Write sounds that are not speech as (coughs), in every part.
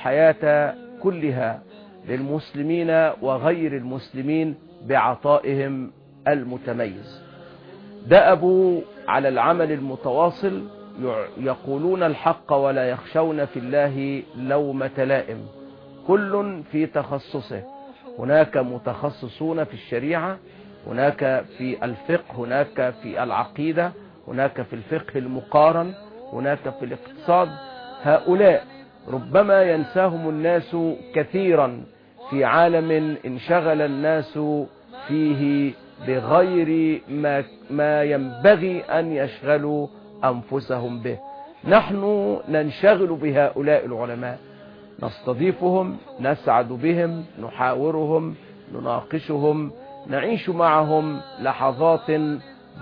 الحياة كلها للمسلمين وغير المسلمين بعطائهم المتميز. دأبوا على العمل المتواصل يقولون الحق ولا يخشون في الله لومة لائم. كل في تخصصه. هناك متخصصون في الشريعة هناك في الفقه هناك في العقيدة هناك في الفقه المقارن هناك في الاقتصاد. هؤلاء ربما ينساهم الناس كثيرا في عالم انشغل الناس فيه بغير ما, ما ينبغي أن يشغلوا أنفسهم به. نحن ننشغل بهؤلاء العلماء. نستضيفهم نسعد بهم نحاورهم نناقشهم نعيش معهم لحظات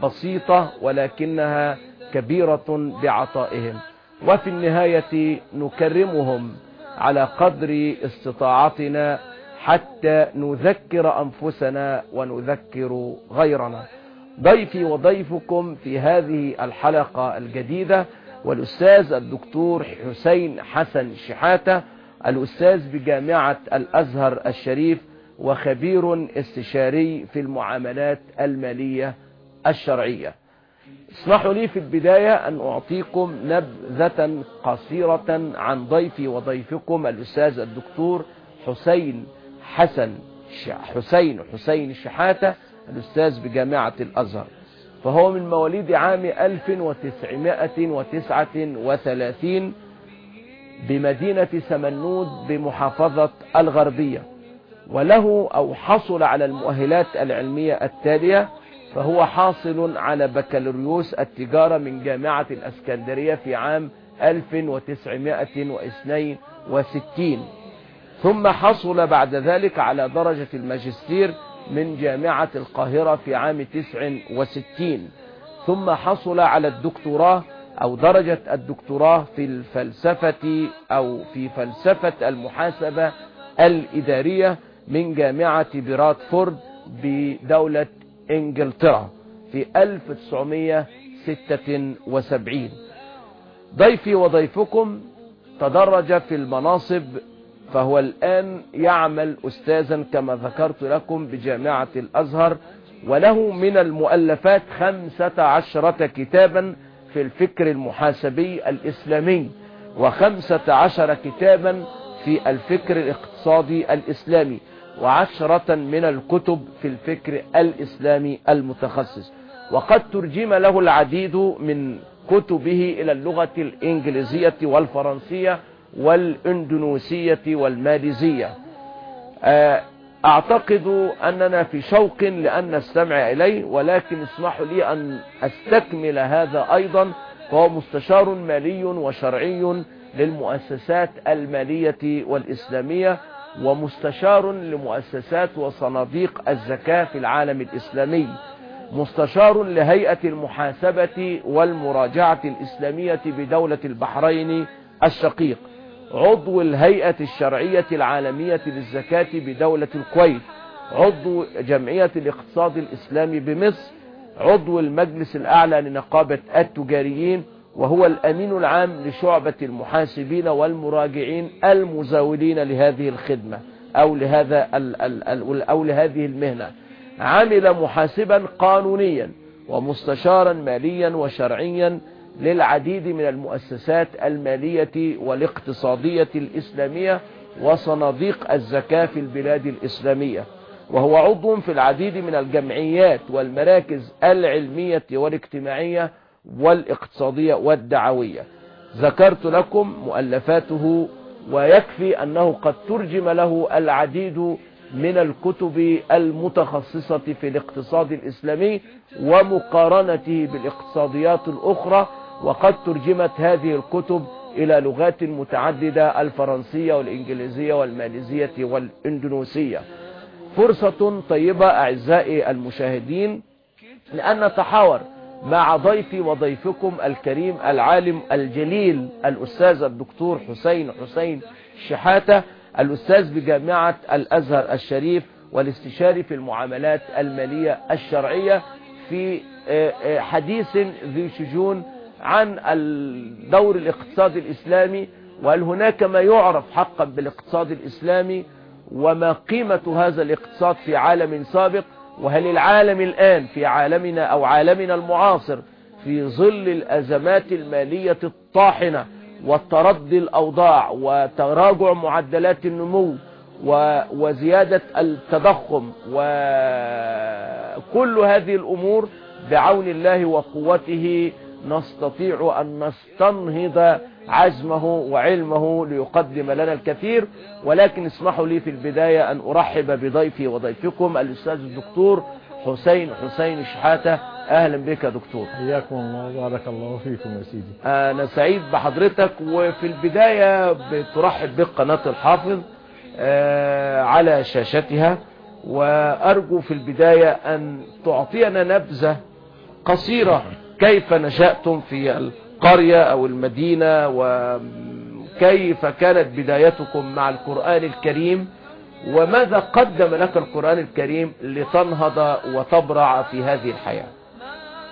بسيطة ولكنها كبيرة بعطائهم. وفي النهاية نكرمهم على قدر استطاعتنا حتى نذكر أنفسنا ونذكر غيرنا. ضيفي وضيفكم في هذه الحلقة الجديدة والأستاذ الدكتور حسين حسن شحاتة الأستاذ بجامعة الأزهر الشريف وخبير استشاري في المعاملات المالية الشرعية. اسمحوا لي في البداية أن أعطيكم نبذة قصيرة عن ضيفي وضيفكم الأستاذ الدكتور حسين حسن حسين حسين شحاتة الأستاذ بجامعة الأزهر. فهو من مواليد عام 1939 بمدينة سمنود بمحافظة الغربية. وله أو حصل على المؤهلات العلمية التالية فهو حاصل على بكالوريوس التجارة من جامعة الأسكندرية في عام 1962 ثم حصل بعد ذلك على درجة الماجستير من جامعة القاهرة في عام 69 ثم حصل على الدكتوراه أو درجة الدكتوراه في الفلسفة أو في فلسفة المحاسبة الإدارية من جامعة برادفورد بدولة إنجلترا في 1976 ضيفي وضيفكم تدرج في المناصب فهو الآن يعمل أستاذا كما ذكرت لكم بجامعة الأزهر وله من المؤلفات خمسة عشرة كتابا في الفكر المحاسبي الإسلامي وخمسة عشر كتابا في الفكر الاقتصادي الإسلامي. وعشرة من الكتب في الفكر الإسلامي المتخصص. وقد ترجم له العديد من كتبه إلى اللغة الإنجليزية والفرنسية والإندونيسية والماليزية. أعتقد أننا في شوق لأن نستمع إليه ولكن اسمحوا لي أن أستكمل هذا أيضا فهو مستشار مالي وشرعي للمؤسسات المالية والإسلامية. ومستشار لمؤسسات وصناديق الزكاة في العالم الإسلامي مستشار لهيئة المحاسبة والمراجعة الإسلامية بدولة البحرين الشقيق عضو الهيئة الشرعية العالمية للزكاة بدولة الكويت عضو جمعية الاقتصاد الإسلامي بمصر عضو المجلس الأعلى لنقابة التجاريين وهو الأمين العام لشعبة المحاسبين والمراجعين المزاولين لهذه الخدمة أو لهذا أو لهذه المهنة. عمل محاسبا قانونيا ومستشارا ماليا وشرعيا للعديد من المؤسسات المالية والاقتصادية الإسلامية وصناديق الزكاة في البلاد الإسلامية. وهو عضو في العديد من الجمعيات والمراكز العلمية والاجتماعية والاقتصادية والدعوية. ذكرت لكم مؤلفاته ويكفي أنه قد ترجم له العديد من الكتب المتخصصة في الاقتصاد الإسلامي ومقارنته بالاقتصاديات الأخرى وقد ترجمت هذه الكتب إلى لغات متعددة الفرنسية والإنجليزية والماليزية والإندونيسية. فرصة طيبة أعزائي المشاهدين لأن نتحاور مع ضيفي وضيفكم الكريم العالم الجليل الأستاذ الدكتور حسين حسين شحاتة الأستاذ بجامعة الأزهر الشريف والاستشاري في المعاملات المالية الشرعية في حديث ذي شجون عن الدور الاقتصادي الإسلامي وهل هناك ما يعرف حقا بالاقتصاد الإسلامي وما قيمة هذا الاقتصاد في عالم سابق؟ وهل العالم الآن في عالمنا أو عالمنا المعاصر في ظل الأزمات المالية الطاحنة والتردي الأوضاع وتراجع معدلات النمو وزيادة التضخم وكل هذه الأمور بعون الله وقوته نستطيع أن نستنهض عزمه وعلمه ليقدم لنا الكثير ولكن اسمحوا لي في البداية أن أرحب بضيفي وضيفكم الأستاذ الدكتور حسين حسين شحاتة. أهلا بك يا دكتور. حياكم الله بارك الله فيكم يا سيدي. أنا سعيد بحضرتك وفي البداية بترحب بك قناة الحافظ على شاشتها وأرجو في البداية أن تعطينا نبذة قصيرة (laughs) كيف نشأتم في القرية أو المدينة وكيف كانت بدايتكم مع القرآن الكريم وماذا قدم لك القرآن الكريم لتنهض وتبرع في هذه الحياة؟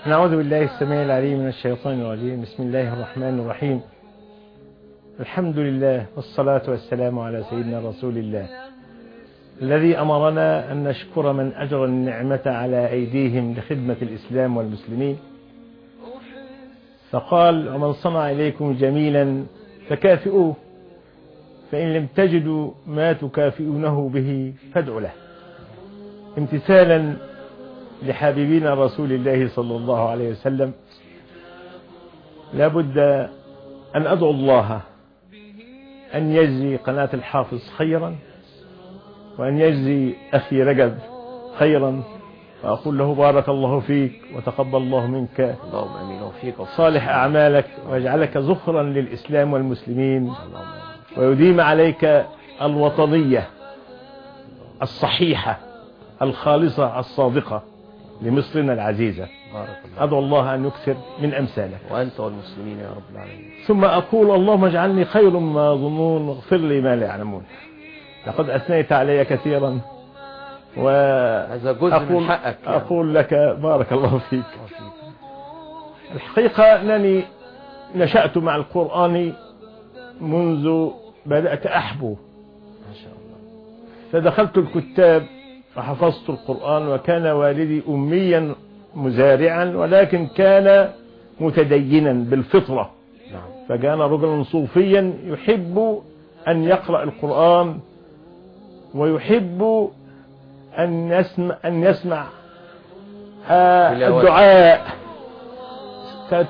نعوذ بالله السميع العليم من الشيطان الرجيم. بسم الله الرحمن الرحيم. الحمد لله والصلاة والسلام على سيدنا رسول الله الذي أمرنا أن نشكر من أجر النعمة على أيديهم لخدمة الإسلام والمسلمين. فقال ومن صنع إليكم جميلا فكافئوه فإن لم تجدوا ما تكافئونه به فادعوا له. امتثالا لحبيبنا رسول الله صلى الله عليه وسلم. لابد أن أدعو الله أن يجزي قناة الحافظ خيرا وأن يجزي أخي رجب خيرا. وأقول له بارك الله فيك وتقبل الله منك. اللهم آمين. وفيك صالح أعمالك ويجعلك زخرا للإسلام والمسلمين. ويديم عليك الوطنية الصحيحة الخالصة الصادقة لمصرنا العزيزة. بارك الله أدعو الله أن يكثر من أمثالك. وأنت والمسلمين يا رب العالمين. ثم أقول اللهم اجعلني خير ما ظنون واغفر لي ما لا يعلمون. لقد أثنيت علي كثيرا. هذا جزء من وأقول حقك يعني. أقول لك بارك الله فيك. الحقيقة أنني نشأت مع القرآن منذ بدأت أحبو. ما شاء الله. فدخلت الكتاب فحفظت القرآن وكان والدي أميا مزارعا ولكن كان متدينا بالفطرة. نعم. فكان رجلا صوفيا يحب أن يقرأ القرآن ويحب أن يسمع, أن يسمع. آه،. الدعاء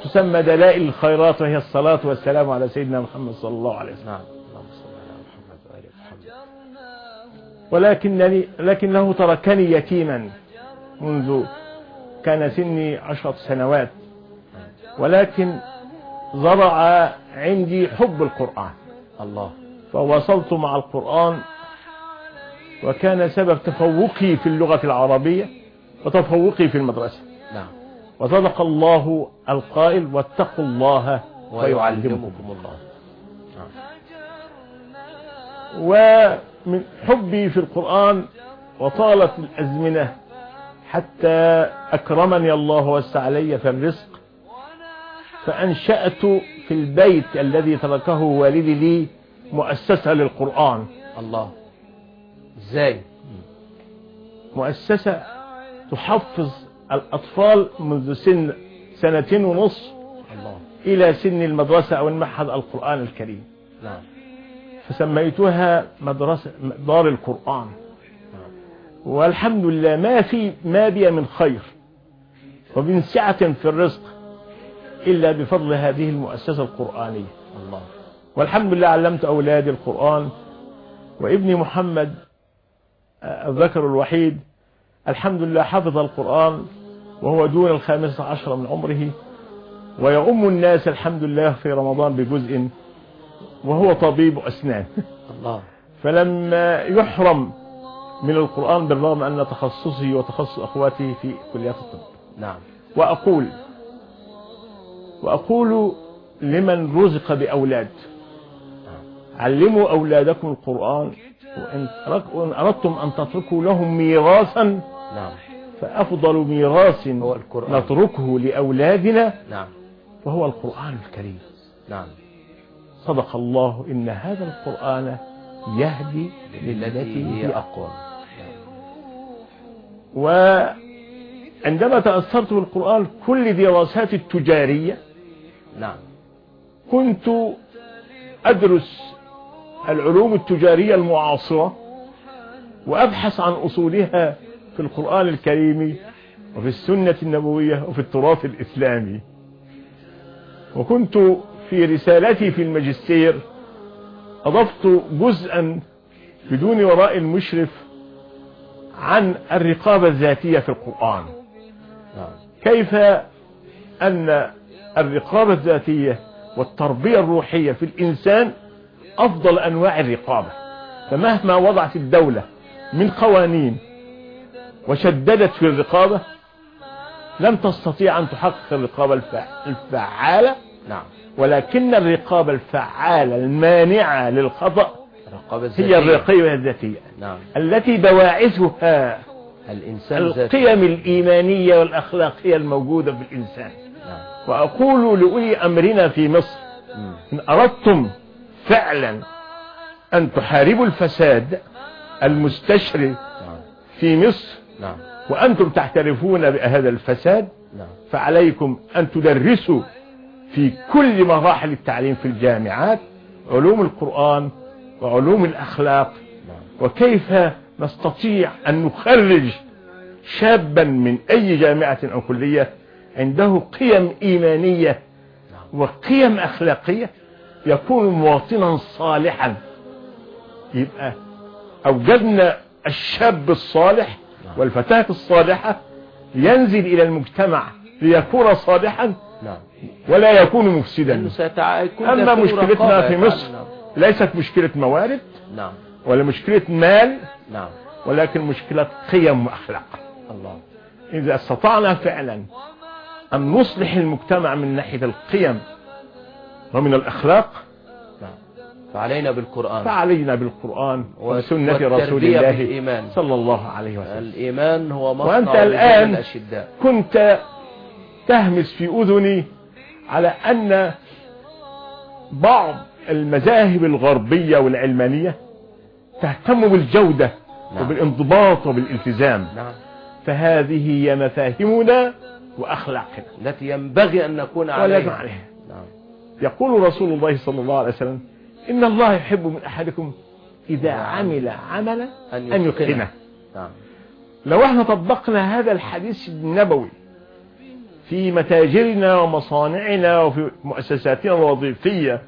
تسمى دلائل الخيرات وهي الصلاة والسلام على سيدنا محمد صلى الله عليه وسلم. نعم. ولكنني لكنه تركني يتيما منذ كان سني عشرة سنوات. ولكن زرع عندي حب القرآن. الله. فوصلت مع القرآن وكان سبب تفوقي في اللغة العربية وتفوقي في المدرسة. نعم. وصدق الله القائل واتقوا الله ويعلمكم الله. نعم. ومن حبي في القرآن وطالت الأزمنة حتى أكرمني الله ووسع علي في الرزق فأنشأت في البيت الذي تركه والدي لي مؤسسة للقرآن. الله. إزاي؟ مؤسسة تحفظ الأطفال منذ سن سنتين ونصف الله. إلى سن المدرسة أو المعهد القرآن الكريم. نعم. فسميتها مدرسة دار القرآن. والحمد لله ما في ما بي من خير ومن سعة في الرزق إلا بفضل هذه المؤسسة القرآنية. الله. والحمد لله علمت أولادي القرآن. وابني محمد الذكر الوحيد الحمد لله حفظ القرآن وهو دون الخامسة عشر من عمره ويؤم الناس الحمد لله في رمضان بجزء وهو طبيب أسنان. الله. (laughs) فلما يحرم من القرآن بالرغم أن تخصصي وتخصص أخواتي في كليات الطب. نعم. وأقول وأقول لمن رزق بأولاد علموا أولادكم القرآن وإن أردتم أن تتركوا لهم ميراثا نعم. فأفضل ميراث هو القرآن. نتركه لأولادنا نعم. وهو القرآن الكريم. نعم. صدق الله إن هذا القرآن يهدي للتي هي أقوى. وعندما تأثرت بالقرآن كل دراساتي التجارية نعم. كنت أدرس العلوم التجارية المعاصرة وأبحث عن أصولها في القرآن الكريم وفي السنة النبوية وفي التراث الإسلامي. وكنت في رسالتي في الماجستير أضفت جزءا بدون وراء المشرف عن الرقابة الذاتية في القرآن. كيف أن الرقابة الذاتية والتربية الروحية في الإنسان أفضل أنواع الرقابة فمهما وضعت الدولة من قوانين وشددت في الرقابة لم تستطيع أن تحقق الرقابة الفع- الفعالة. نعم. ولكن الرقابة الفعالة المانعة للخطأ هي الرقابة الذاتية. نعم. التي بواعثها الإنسان القيم الإيمانية والأخلاقية الموجودة في الإنسان. نعم. وأقول لأولي أمرنا في مصر. إن أردتم فعلا أن تحاربوا الفساد المستشري نعم. في مصر نعم. وأنتم تعترفون بهذا الفساد نعم. فعليكم أن تدرسوا في كل مراحل التعليم في الجامعات علوم القرآن وعلوم الأخلاق. نعم. وكيف نستطيع أن نخرج شابا من أي جامعة أو كلية عنده قيم إيمانية وقيم أخلاقية؟ يكون مواطنا صالحا. يبقى أوجدنا الشاب الصالح والفتاة الصالحة ينزل إلى المجتمع ليكون صالحا نعم. ولا يكون مفسدا. أما مشكلتنا في. مصر نعم. ليست مشكلة موارد نعم. ولا مشكلة مال نعم. ولكن مشكلة قيم وأخلاق. إذا استطعنا فعلا أن نصلح المجتمع من ناحية القيم ومن الأخلاق؟ نعم. فعلينا بالقرآن. فعلينا بالقرآن وسنة رسول الله بالإيمان. صلى الله عليه وسلم. الإيمان هو مصنع وأنت الآن الأشداء. كنت تهمس في أذني على أن بعض المذاهب الغربية والعلمانية تهتم بالجودة نعم. وبالانضباط وبالالتزام. نعم. فهذه هي مفاهيمنا وأخلاقنا. التي ينبغي أن نكون عليها. نعم. يقول رسول الله صلى الله عليه وسلم إن الله يحب من أحدكم إذا نعم. عمل عملا أن يتقنه. نعم. لو إحنا طبقنا هذا الحديث النبوي في متاجرنا ومصانعنا وفي مؤسساتنا الوظيفية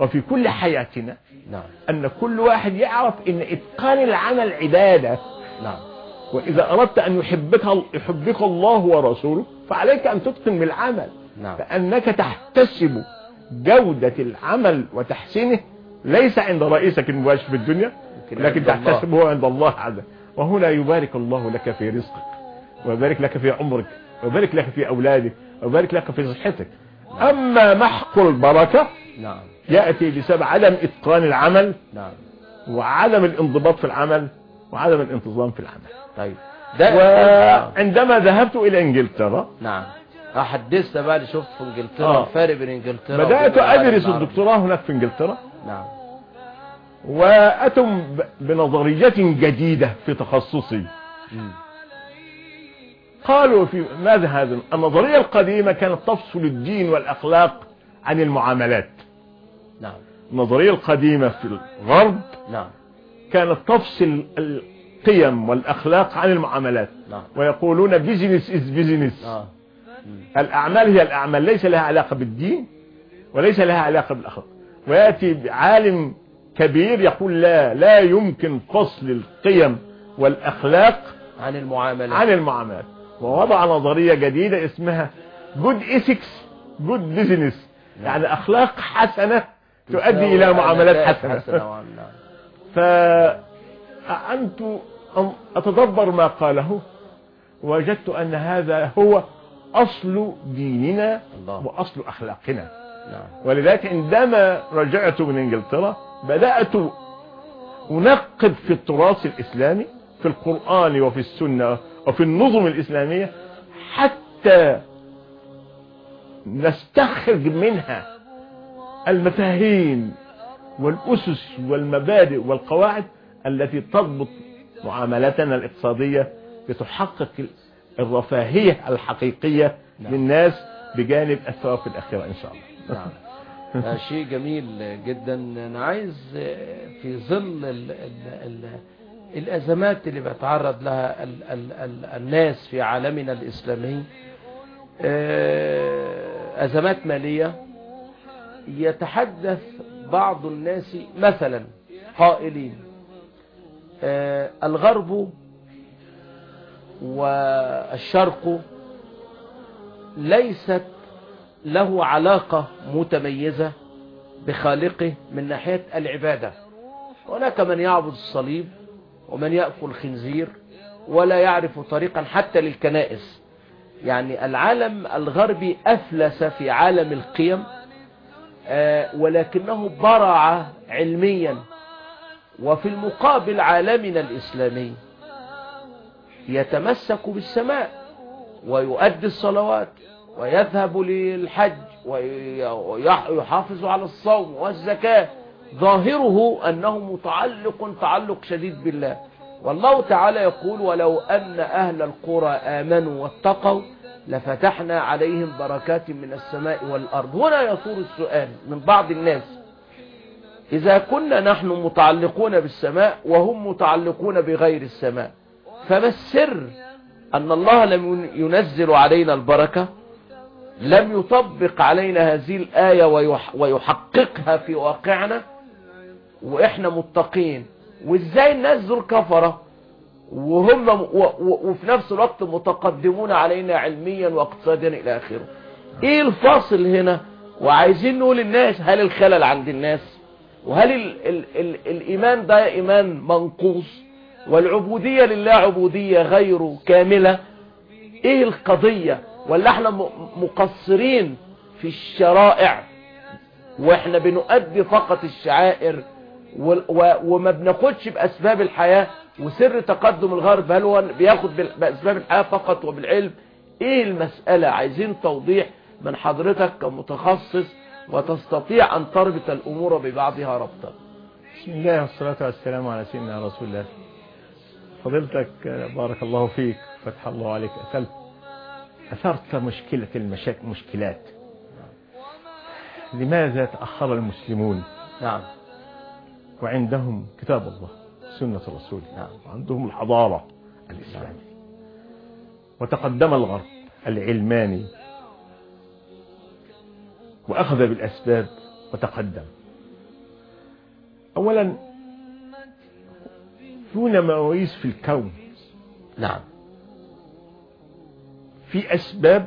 وفي كل حياتنا نعم. أن كل واحد يعرف أن إتقان العمل عبادة. نعم. وإذا أردت أن يحبك, يحبك الله ورسوله فعليك أن تتقن من العمل نعم. فأنك تحتسب جودة العمل وتحسينه ليس عند رئيسك المباشر في الدنيا لكن. تحتسبه عند الله عز وهنا يبارك الله لك في رزقك ويبارك لك في عمرك ويبارك لك في أولادك ويبارك لك في صحتك. أما محق البركة نعم. يأتي بسبب عدم إتقان العمل نعم. وعدم الانضباط في العمل وعدم الانتظام في العمل. طيب. ده وعندما ذهبت إلى إنجلترا نعم. أحدثنا بقى اللي شفت في إنجلترا آه. الفرق بين إنجلترا بدأت العربي. الدكتوراه هناك في إنجلترا. نعم. وأتم ب- بنظرية جديدة في تخصصي. مم. قالوا في ماذا هذا؟ النظرية القديمة كانت تفصل الدين والأخلاق عن المعاملات. نعم. النظرية القديمة في الغرب نعم. كانت تفصل القيم والأخلاق عن المعاملات. نعم. ويقولون business is business آه الأعمال هي الأعمال ليس لها علاقة بالدين وليس لها علاقة بالأخلاق. ويأتي عالم كبير يقول لا لا يمكن فصل القيم والأخلاق عن المعاملات عن المعاملات ووضع نظرية جديدة اسمها good ethics good business. يعني أخلاق حسنة تؤدي إلى معاملات حسنة. حسنة وعن- نعم. فأنت أتدبر ما قاله. وجدت أن هذا هو أصل ديننا الله. وأصل أخلاقنا. نعم. ولذلك عندما رجعت من إنجلترا بدأت أنقب في التراث الإسلامي في القرآن وفي السنة وفي النظم الإسلامية حتى نستخرج منها المفاهيم والأسس والمبادئ والقواعد التي تضبط معاملتنا الإقتصادية لتحقق الرفاهية الحقيقية نعم. للناس بجانب الثواب في الأخيرة إن شاء الله. نعم. شيء جميل جدا. أنا عايز في ظل ال ال ال الأزمات اللي بيتعرض لها ال ال ال الناس في عالمنا الإسلامي آه، أزمات مالية يتحدث بعض الناس مثلا قائلين آه، الغرب والشرق ليست له علاقة متميزة بخالقه من ناحية العبادة. هناك من يعبد الصليب ومن يأكل خنزير ولا يعرف طريقا حتى للكنائس. يعني العالم الغربي أفلس في عالم القيم آه، ولكنه برع علميا. وفي المقابل عالمنا الإسلامي يتمسك بالسماء ويؤدي الصلوات ويذهب للحج ويحافظ على الصوم والزكاة. ظاهره أنه متعلق تعلق شديد بالله. والله تعالى يقول ولو أن أهل القرى آمنوا واتقوا لفتحنا عليهم بركات من السماء والأرض. هنا يثور السؤال من بعض الناس. إذا كنا نحن متعلقون بالسماء وهم متعلقون بغير السماء فما السر أن الله لم ينزل علينا البركة؟ لم يطبق علينا هذه الآية ويح ويحققها في واقعنا؟ وإحنا متقين. وإزاي الناس دول كفرة؟ وهم وفي نفس الوقت متقدمون علينا علميا واقتصاديا إلى آخره. إيه الفاصل هنا؟ وعايزين نقول للناس هل الخلل عند الناس؟ وهل ال ال ال الإيمان ده إيمان منقوص؟ والعبودية لله عبودية غير كاملة. إيه القضية؟ ولا إحنا مقصرين في الشرائع وإحنا بنؤدي فقط الشعائر وما بناخدش بأسباب الحياة وسر تقدم الغرب؟ هل هو بياخد بأسباب الحياة فقط وبالعلم؟ إيه المسألة؟ عايزين توضيح من حضرتك كمتخصص وتستطيع أن تربط الأمور ببعضها ربطا. بسم الله والصلاة والسلام على سيدنا رسول الله. فضيلتك بارك الله فيك فتح الله عليك أثرت أثرت مشكلة المشاكل مشكلات. لماذا تأخر المسلمون؟ نعم. وعندهم كتاب الله سنة الرسول. نعم. وعندهم الحضارة الإسلامية. وتقدم الغرب العلماني. وأخذ بالأسباب وتقدم. أولا دون مواويس في الكون. نعم. في أسباب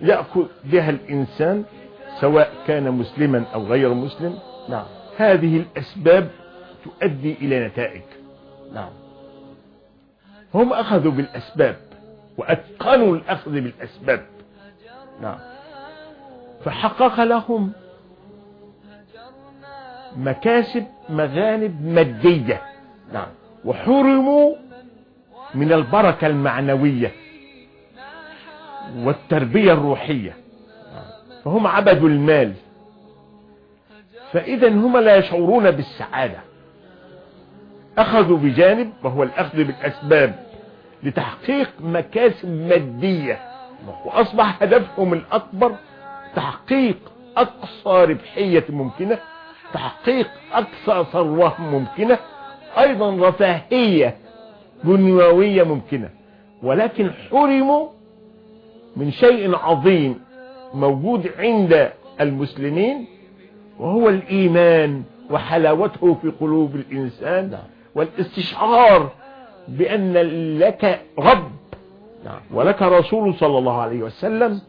يأخذ بها الإنسان سواء كان مسلما أو غير مسلم. نعم. هذه الأسباب تؤدي إلى نتائج. نعم. هم أخذوا بالأسباب وأتقنوا الأخذ بالأسباب. نعم. فحقق لهم مكاسب مغانب مادية. نعم. وحرموا من البركة المعنوية والتربية الروحية. فهم عبدوا المال. فإذا هم لا يشعرون بالسعادة. أخذوا بجانب وهو الأخذ بالأسباب لتحقيق مكاسب مادية. وأصبح هدفهم الأكبر تحقيق أقصى ربحية ممكنة تحقيق أقصى ثروة ممكنة أيضا رفاهية دنيوية ممكنة ولكن حرموا من شيء عظيم موجود عند المسلمين وهو الإيمان وحلاوته في قلوب الإنسان نعم. والاستشعار بأن لك رب نعم ولك رسول صلى الله عليه وسلم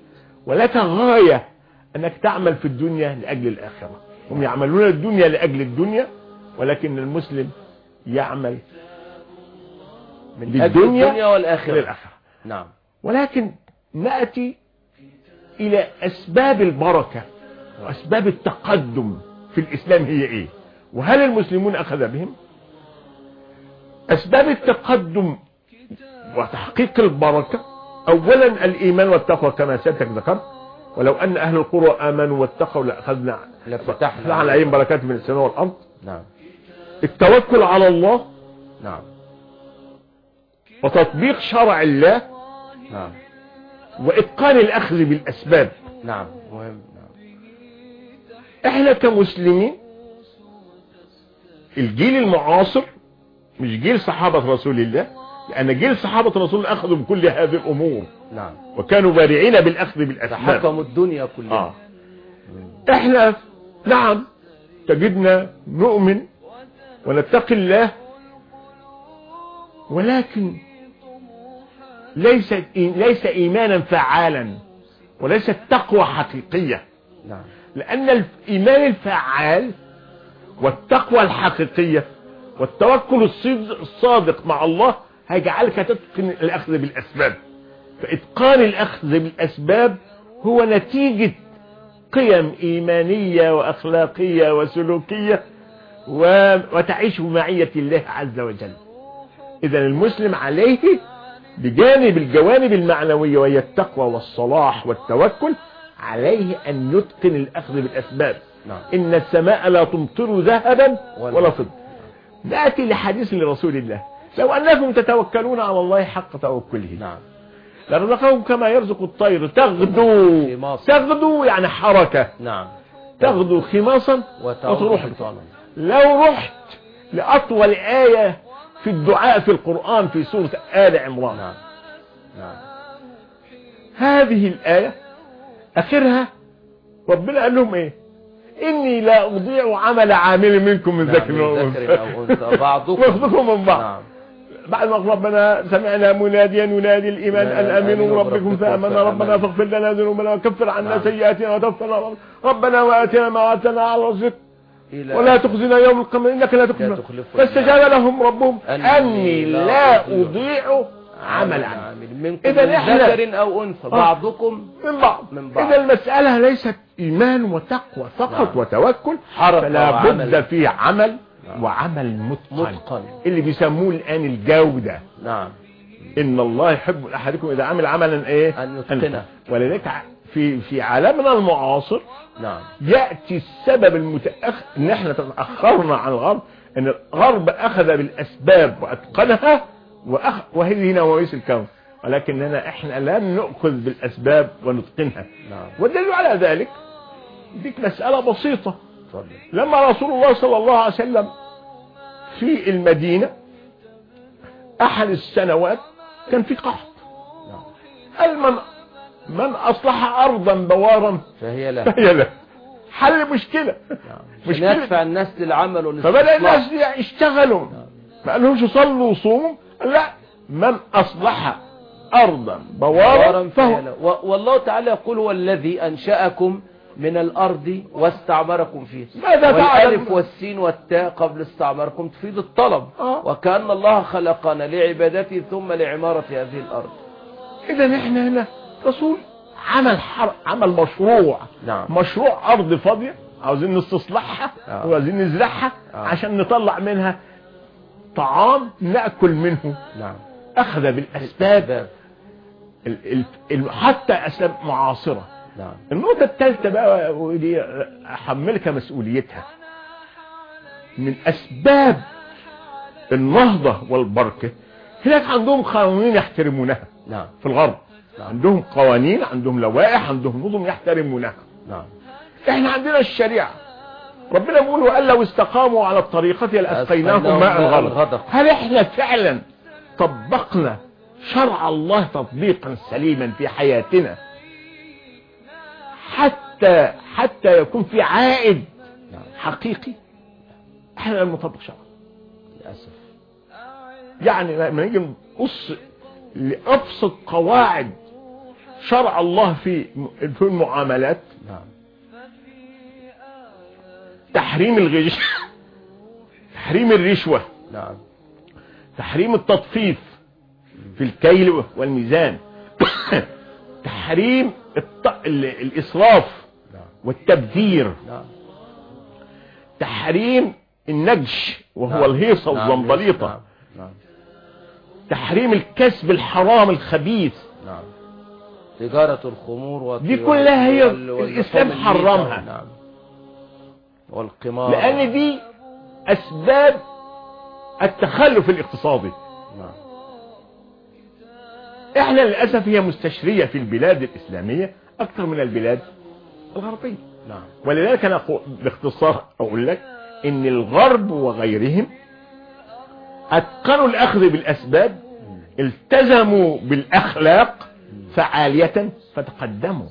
ولك غاية أنك تعمل في الدنيا لأجل الآخرة هم يعملون الدنيا لأجل الدنيا ولكن المسلم يعمل من للدنيا الدنيا والآخرة. نعم. ولكن نأتي إلى أسباب البركة وأسباب التقدم في الإسلام هي إيه؟ وهل المسلمون أخذ بهم؟ أسباب التقدم وتحقيق البركة. أولا الإيمان والتقوى كما سيادتك ذكرت. ولو أن أهل القرى آمنوا واتقوا لأخذنا لفتحنا عليهم بركات من السماء والأرض. نعم. التوكل على الله. نعم. وتطبيق شرع الله. نعم. وإتقان الأخذ بالأسباب. نعم مهم. نعم. إحنا كمسلمين الجيل المعاصر مش جيل صحابة رسول الله لأن جيل صحابة رسول الله أخذوا بكل هذه الأمور. نعم. وكانوا بارعين بالأخذ بالأسباب. تحكموا الدنيا كلها. آه. إحنا نعم تجدنا نؤمن ونتقي الله ولكن ليس ليس إيمانا فعالا وليست تقوى حقيقية. نعم. لأن الإيمان الفعال والتقوى الحقيقية والتوكل الصادق مع الله هيجعلك تتقن الأخذ بالأسباب. فإتقان الأخذ بالأسباب هو نتيجة قيم إيمانية وأخلاقية وسلوكية و... وتعيش بمعية الله عز وجل. اذا المسلم عليه بجانب الجوانب المعنوية وهي التقوى والصلاح والتوكل عليه أن يتقن الأخذ بالأسباب. نعم. إن السماء لا تمطر ذهبا ولا فضة. نأتي لحديث لرسول الله. لو أنكم تتوكلون على الله حق توكله. نعم. لرزقكم كما يرزق الطير. تغدو. خماصا. تغدو يعني حركة. نعم. تغدو خماصا وتروح وتروح. بطانا لو رحت لأطول آية في الدعاء في القرآن في سورة آل عمران. نعم. نعم. هذه الآية آخرها ربنا قال لهم إيه؟ إني لا أضيع عمل عامل منكم من نعم، ذكر أنثى. بعضكم. من بعض. نعم. بعد ما ربنا سمعنا مناديا ينادي الإيمان أن آمنوا بربكم فامنا ربنا فاغفر لنا ذنوبنا وكفر عنا نعم. سيئاتنا وتوفنا. ربنا وآتنا ما وعدتنا على إلى ولا تخزنا يوم القيامة إنك لا تخزنا فاستجاب لهم ربهم أني لا أضيع عمل عمل منكم إذا من ذكر أو أنثى بعضكم من بعض. من بعض. إذا المسألة ليست إيمان وتقوى فقط نعم. وتوكل فلا. بد في عمل نعم. وعمل متقن. متقن. اللي بيسموه الآن الجودة. نعم. إن الله يحب أحدكم إذا عمل عملا إيه؟ أن يتقنه. ولذلك في في عالمنا المعاصر نعم. يأتي السبب المتأخر ان إحنا تأخرنا عن الغرب إن الغرب أخذ بالأسباب وأتقنها وأخ... وهذه نوايس الكون. ولكننا إحنا لم نأخذ بالأسباب ونتقنها. نعم. والدليل على ذلك ديك مسألة بسيطة. تفضل. لما رسول الله صلى الله عليه وسلم في المدينة أحد السنوات كان في قحط. نعم. قال من من أصلح ارضا بوارا. فهي له. فهي له. حل المشكلة. نعم. مشكلة- عشان يدفع الناس للعمل فبدأ والاستطلاع الناس يشتغلوا. ما قالهمش صلوا وصوموا. قال لا. من أصلح أرضا بوارا فهي فهو والله تعالى يقول هو الذي أنشأكم من الأرض واستعمركم فيه. ماذا والألف تعلم؟ والسين والتاء قبل استعمركم تفيد الطلب. آه. وكأن الله خلقنا لعبادته ثم لعمارة هذه الأرض. إذا إحنا هنا رسول عمل حر... عمل مشروع نعم. مشروع أرض فاضية عاوزين نستصلحها آه. وعاوزين نزرعها آه. عشان نطلع منها طعام نأكل منه نعم أخذ بالأسباب باب. ال... ال... ال... حتى أسباب معاصرة نعم النقطة الثالثة بقى ودي أحملك مسؤوليتها من أسباب النهضة والبركة هناك عندهم قوانين يحترمونها نعم في الغرب. عندهم قوانين عندهم لوائح عندهم نظم يحترمونها. نعم. إحنا عندنا الشريعة. ربنا بيقول وقال لو استقاموا على الطريقة لأسقيناهم ماء الغدق. هل إحنا فعلا طبقنا شرع الله تطبيقا سليما في حياتنا؟ حتى حتى يكون في عائد نعم حقيقي. إحنا لم نطبق شرع للأسف. يعني لما نيجي نبص لأبسط قواعد شرع الله في في المعاملات. نعم. تحريم الغش. تحريم الرشوة. نعم. تحريم التطفيف في الكيل والميزان. (coughs) تحريم الط... ال... الإسراف نعم. والتبذير. نعم. تحريم النجش وهو. الهيصة. والزنبليطة. تحريم الكسب الحرام الخبيث. نعم. تجارة الخمور دي كلها هي الإسلام حرمها. نعم. والقمار. لأن دي أسباب التخلف الاقتصادي. نعم. إحنا للأسف هي مستشرية في البلاد الإسلامية أكثر من البلاد الغربية. نعم. ولذلك أنا أقول باختصار أقول لك إن الغرب وغيرهم أتقنوا الأخذ بالأسباب التزموا بالأخلاق فعالية فتقدموا.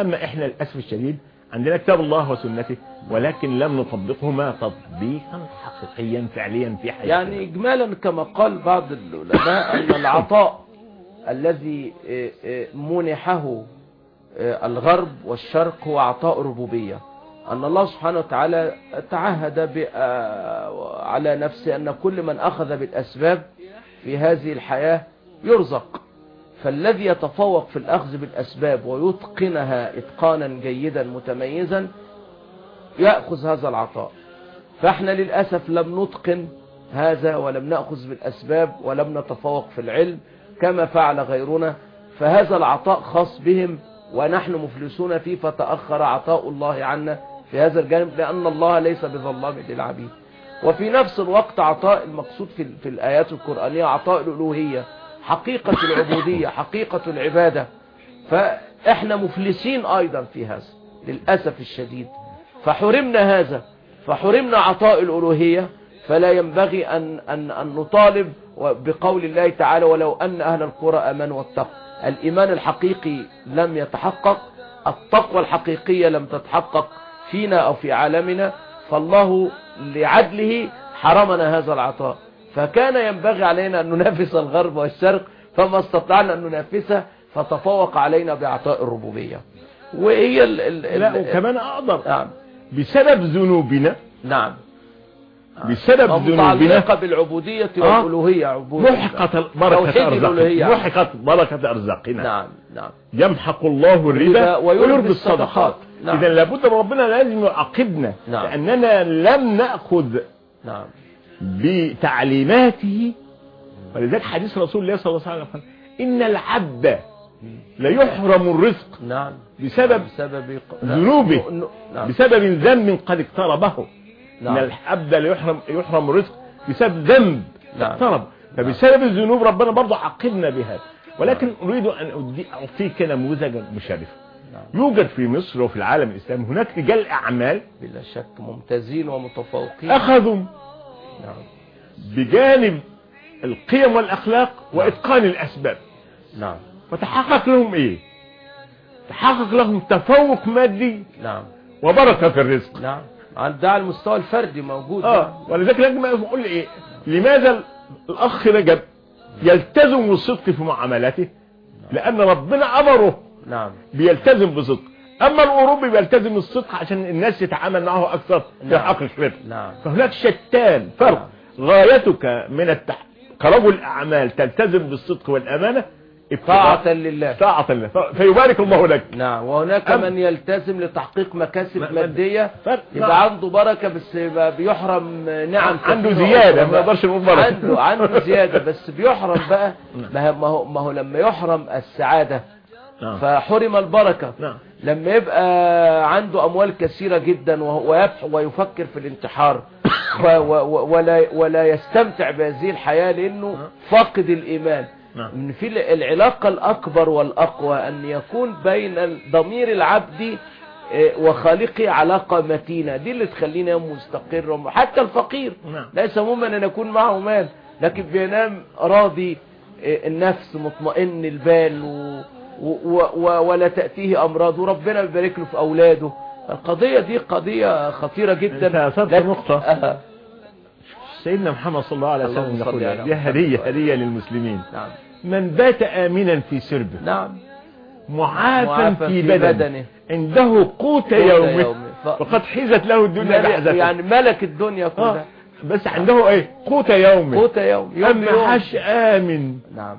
أما إحنا للأسف الشديد عندنا كتاب الله وسنته ولكن لم نطبقهما تطبيقا حقيقيا فعليا في حياتنا. يعني اجمالا كما قال بعض العلماء أن العطاء الذي آه، آه، منحه آه، الغرب والشرق هو عطاء ربوبية. أن الله سبحانه وتعالى تعهد على نفسه أن كل من أخذ بالأسباب في هذه الحياة يرزق. فالذي يتفوق في الأخذ بالأسباب ويتقنها إتقانا جيدا متميزا يأخذ هذا العطاء. فإحنا للأسف لم نتقن هذا ولم نأخذ بالأسباب ولم نتفوق في العلم كما فعل غيرنا فهذا العطاء خاص بهم ونحن مفلسون فيه فتأخر عطاء الله عنا في هذا الجانب لأن الله ليس بظلام للعبيد. وفي نفس الوقت عطاء المقصود في, في الآيات القرآنية عطاء الألوهية. حقيقة العبودية حقيقة العبادة. فإحنا مفلسين أيضا في هذا للأسف الشديد. فحرمنا هذا فحرمنا عطاء الألوهية. فلا ينبغي أن, أن, أن نطالب بقول الله تعالى ولو أن أهل القرى أمنوا واتقوا الإيمان الحقيقي لم يتحقق التقوى الحقيقية لم تتحقق فينا أو في عالمنا. فالله لعدله حرمنا هذا العطاء. فكان ينبغي علينا أن ننافس الغرب والشرق فما استطعنا أن ننافسه فتفوق علينا بعطاء الربوبية. وهي ال ال لا وكمان أقدر. نعم. بسبب ذنوبنا. نعم. بسبب ذنوبنا. متعلقة بالعبودية آه. والألوهية عبودية. محقت بركة. أرزاقنا. محقت بركة أرزاقنا. نعم نعم. يمحق الله الربا ويربي. الصدقات. نعم. إذا لابد ربنا لازم يعاقبنا. نعم. لأننا لم نأخذ نعم. بتعليماته. ولذلك حديث رسول الله صلى الله عليه وسلم إن العبد ليحرم الرزق نعم. بسبب بسبب ذنوبه. نعم. بسبب ذنب قد اقتربه. نعم. إن العبد ليحرم يحرم الرزق بسبب ذنب نعم. اقترب. فبسبب الذنوب ربنا برضه عاقبنا بهذا. ولكن أريد أن أعطيك نموذجا مشرفا نعم. يوجد في مصر وفي العالم الإسلامي هناك رجال أعمال بلا شك ممتازين ومتفوقين. أخذوا نعم بجانب القيم والأخلاق وإتقان الأسباب. نعم. فتحقق لهم إيه؟ تحقق لهم تفوق مادي نعم. وبركة في الرزق. نعم. ده على المستوى الفردي موجود آه. ولذلك لازم أقول إيه؟ لماذا الأخ رجب يلتزم بالصدق في معاملاته؟ لأن ربنا أمره نعم. بيلتزم بصدق أما الأوروبي بيلتزم الصدق عشان الناس يتعامل معه أكثر في نعم. حق الربح نعم. فهناك شتان فرق. غايتك من التح... كرجل أعمال تلتزم بالصدق والأمانة طاعة لله. طاعة لله. فيبارك الله لك. نعم. وهناك أم- من يلتزم لتحقيق مكاسب ما- مادية فرق. يبقى نعم. عنده بركة بس بيحرم نعم عنده زيادة. ما نقدرش نقول بركة. عنده عنده (laughs) زيادة بس بيحرم بقى. ما هو- ما هو ما هو لما يحرم السعادة نعم. فحرم البركة. نعم. لما يبقى عنده أموال كثيرة جدا وهو يبح ويفكر في الانتحار (coughs) ولا ولا يستمتع بهذه الحياة لأنه فاقد الإيمان نعم. من في العلاقة الأكبر والأقوى أن يكون بين ضمير العبد آه، وخالقه علاقة متينة دي اللي تخلينا مستقر حتى الفقير نعم. ليس مهما أن يكون معه مال لكن بينام راضي آه، النفس مطمئن البال و ولا تأتيه أمراض وربنا بيبارك له في أولاده القضية دي قضية خطيرة جدا أثرت لكن- نقطة. آه. سيدنا محمد صلى الله عليه وسلم يقول دي محمد. هدية هدية للمسلمين نعم من بات آمنا في سربه نعم معافا معافى في في بدنه بدنه. عنده قوت يومه يومه. ف- وقد حيزت له الدنيا بحذته يعني ملك الدنيا كلها آه. بس عنده إيه قوت يومه قوت يوم يوم أما. عاش آمن نعم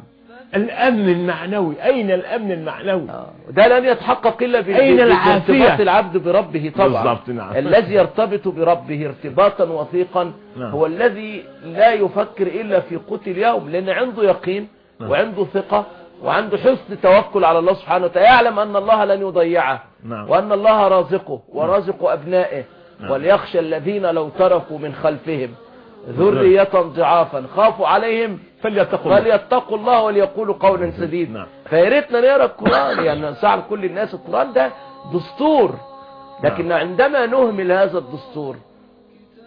الأمن المعنوي أين الأمن المعنوي آه. ده لن يتحقق إلا؟ بارتباط العبد بربه طبعا بالضبط، نعم. الذي يرتبط بربه ارتباطا وثيقا نعم. هو الذي لا يفكر إلا في قوت اليوم لأن عنده يقين نعم. وعنده ثقة وعنده حسن توكل على الله سبحانه وتعالى يعلم أن الله لن يضيعه نعم. وأن الله رازقه ورازق أبنائه نعم. وليخشى الذين لو تركوا من خلفهم ذرية ضعافا. خافوا عليهم. فليتقوا الله. فليتقوا الله وليقولوا قولا سديدا نعم. فيا ريتنا نقرا القرآن. يعني ننصح كل الناس القرآن ده دستور. لكن نعم. عندما نهمل هذا الدستور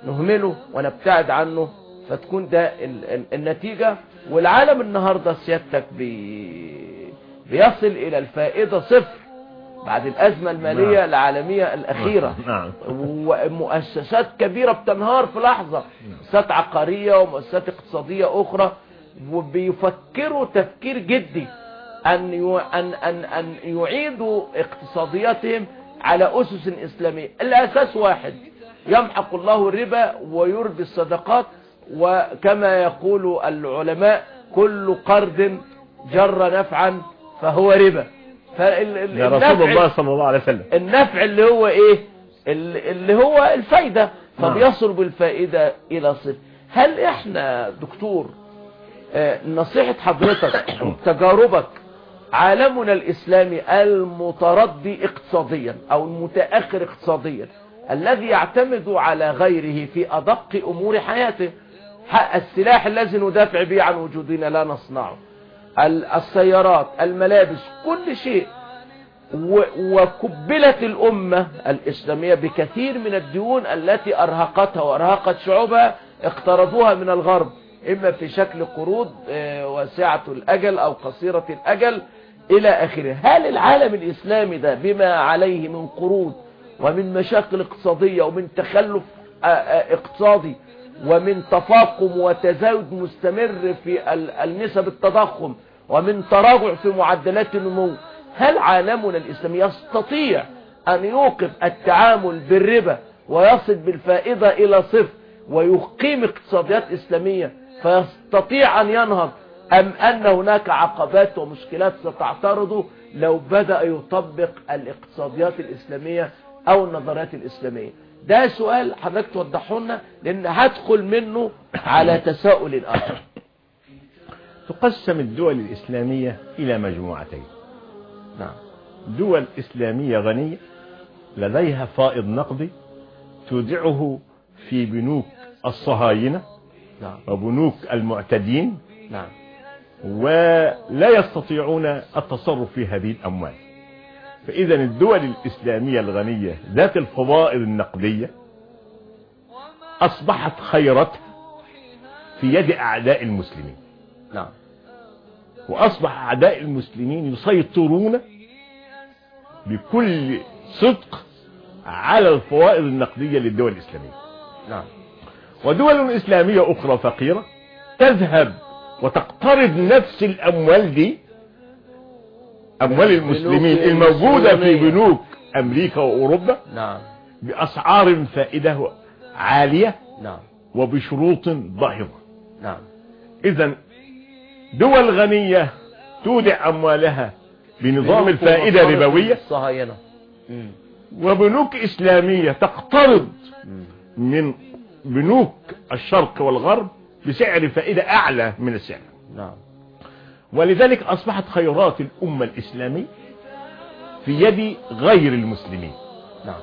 نهمله ونبتعد عنه فتكون ده ال- ال- النتيجة. والعالم النهاردة سيادتك بي بيصل إلى الفائدة صفر. بعد الأزمة المالية نعم. العالمية الأخيرة. نعم. ومؤسسات كبيرة بتنهار في لحظة. مؤسسات عقارية ومؤسسات اقتصادية أخرى. وبيفكروا تفكير جدي أن أن أن أن يعيدوا اقتصادياتهم على أسس إسلامية. الأساس واحد. يمحق الله الربا ويربي الصدقات. وكما يقول العلماء كل قرض جر نفعا فهو ربا. رسول الله صلى الله عليه وسلم. النفع اللي هو إيه؟ ال- اللي هو الفايدة. نعم. فبيصل بالفائدة إلى صفر. هل إحنا دكتور آه، نصيحة حضرتك (coughs) تجاربك عالمنا الإسلامي المتردي اقتصاديا أو المتأخر اقتصاديا الذي يعتمد على غيره في أدق أمور حياته؟ السلاح الذي ندافع به عن وجودنا لا نصنعه. السيارات الملابس كل شيء. وكبلت الأمة الإسلامية بكثير من الديون التي أرهقتها وأرهقت شعوبها اقترضوها من الغرب إما في شكل قروض آه، واسعة الأجل أو قصيرة الأجل إلى آخره. هل العالم الإسلامي ده بما عليه من قروض ومن مشاكل اقتصادية ومن تخلف آه، آه، اقتصادي ومن تفاقم وتزايد مستمر في ال- النسب التضخم ومن تراجع في معدلات النمو. هل عالمنا الإسلامي يستطيع أن يوقف التعامل بالربا ويصل بالفائدة إلى صفر ويقيم اقتصاديات إسلامية فيستطيع أن ينهض أم أن هناك عقبات ومشكلات ستعترضه لو بدأ يطبق الاقتصاديات الإسلامية أو النظريات الإسلامية؟ ده سؤال حضرتك توضحه لنا لأن هدخل منه على تساؤل آخر. تقسم الدول الإسلامية إلى مجموعتين. نعم. دول إسلامية غنية لديها فائض نقدي تودعه في بنوك الصهاينة نعم. وبنوك المعتدين نعم. ولا يستطيعون التصرف في هذه الأموال. فإذا الدول الإسلامية الغنية ذات الفضائل النقدية أصبحت خيرتها في يد أعداء المسلمين. نعم. وأصبح أعداء المسلمين يسيطرون بكل صدق على الفوائد النقدية للدول الإسلامية. نعم. ودول إسلامية أخرى فقيرة تذهب وتقترض نفس الأموال دي أموال المسلمين الموجودة في. بنوك أمريكا وأوروبا نعم. بأسعار فائدة عالية نعم. وبشروط ضائعة نعم. إذا دول غنية تودع أموالها بنظام الفائدة ربوية الصهاينة. وبنوك إسلامية تقترض. من بنوك الشرق والغرب بسعر فائدة أعلى من السعر. نعم. ولذلك أصبحت خيرات الأمة الإسلامية في يد غير المسلمين. نعم.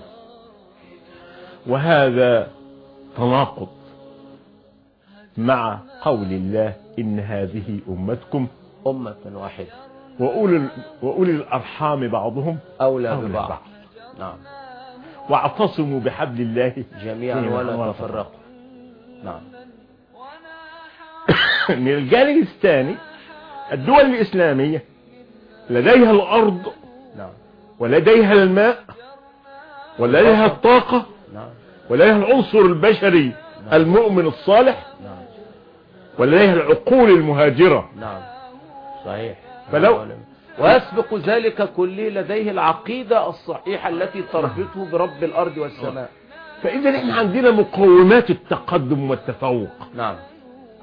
وهذا تناقض مع قول الله إن هذه أمتكم أمة واحدة. وأولي, وأولي الأرحام بعضهم أولى أولى ببعض. نعم. واعتصموا بحبل الله جميعا ولا تفرقوا. نعم. (coughs) من الجانب الثاني الدول الإسلامية لديها الأرض نعم. ولديها الماء ولديها الطاقة نعم. ولديها العنصر البشري المؤمن الصالح نعم. ولديها العقول المهاجرة. نعم. صحيح. فلو- ويسبق ذلك كله لديه العقيدة الصحيحة التي تربطه برب الأرض والسماء. فإذا إحنا عندنا مقومات التقدم والتفوق. نعم.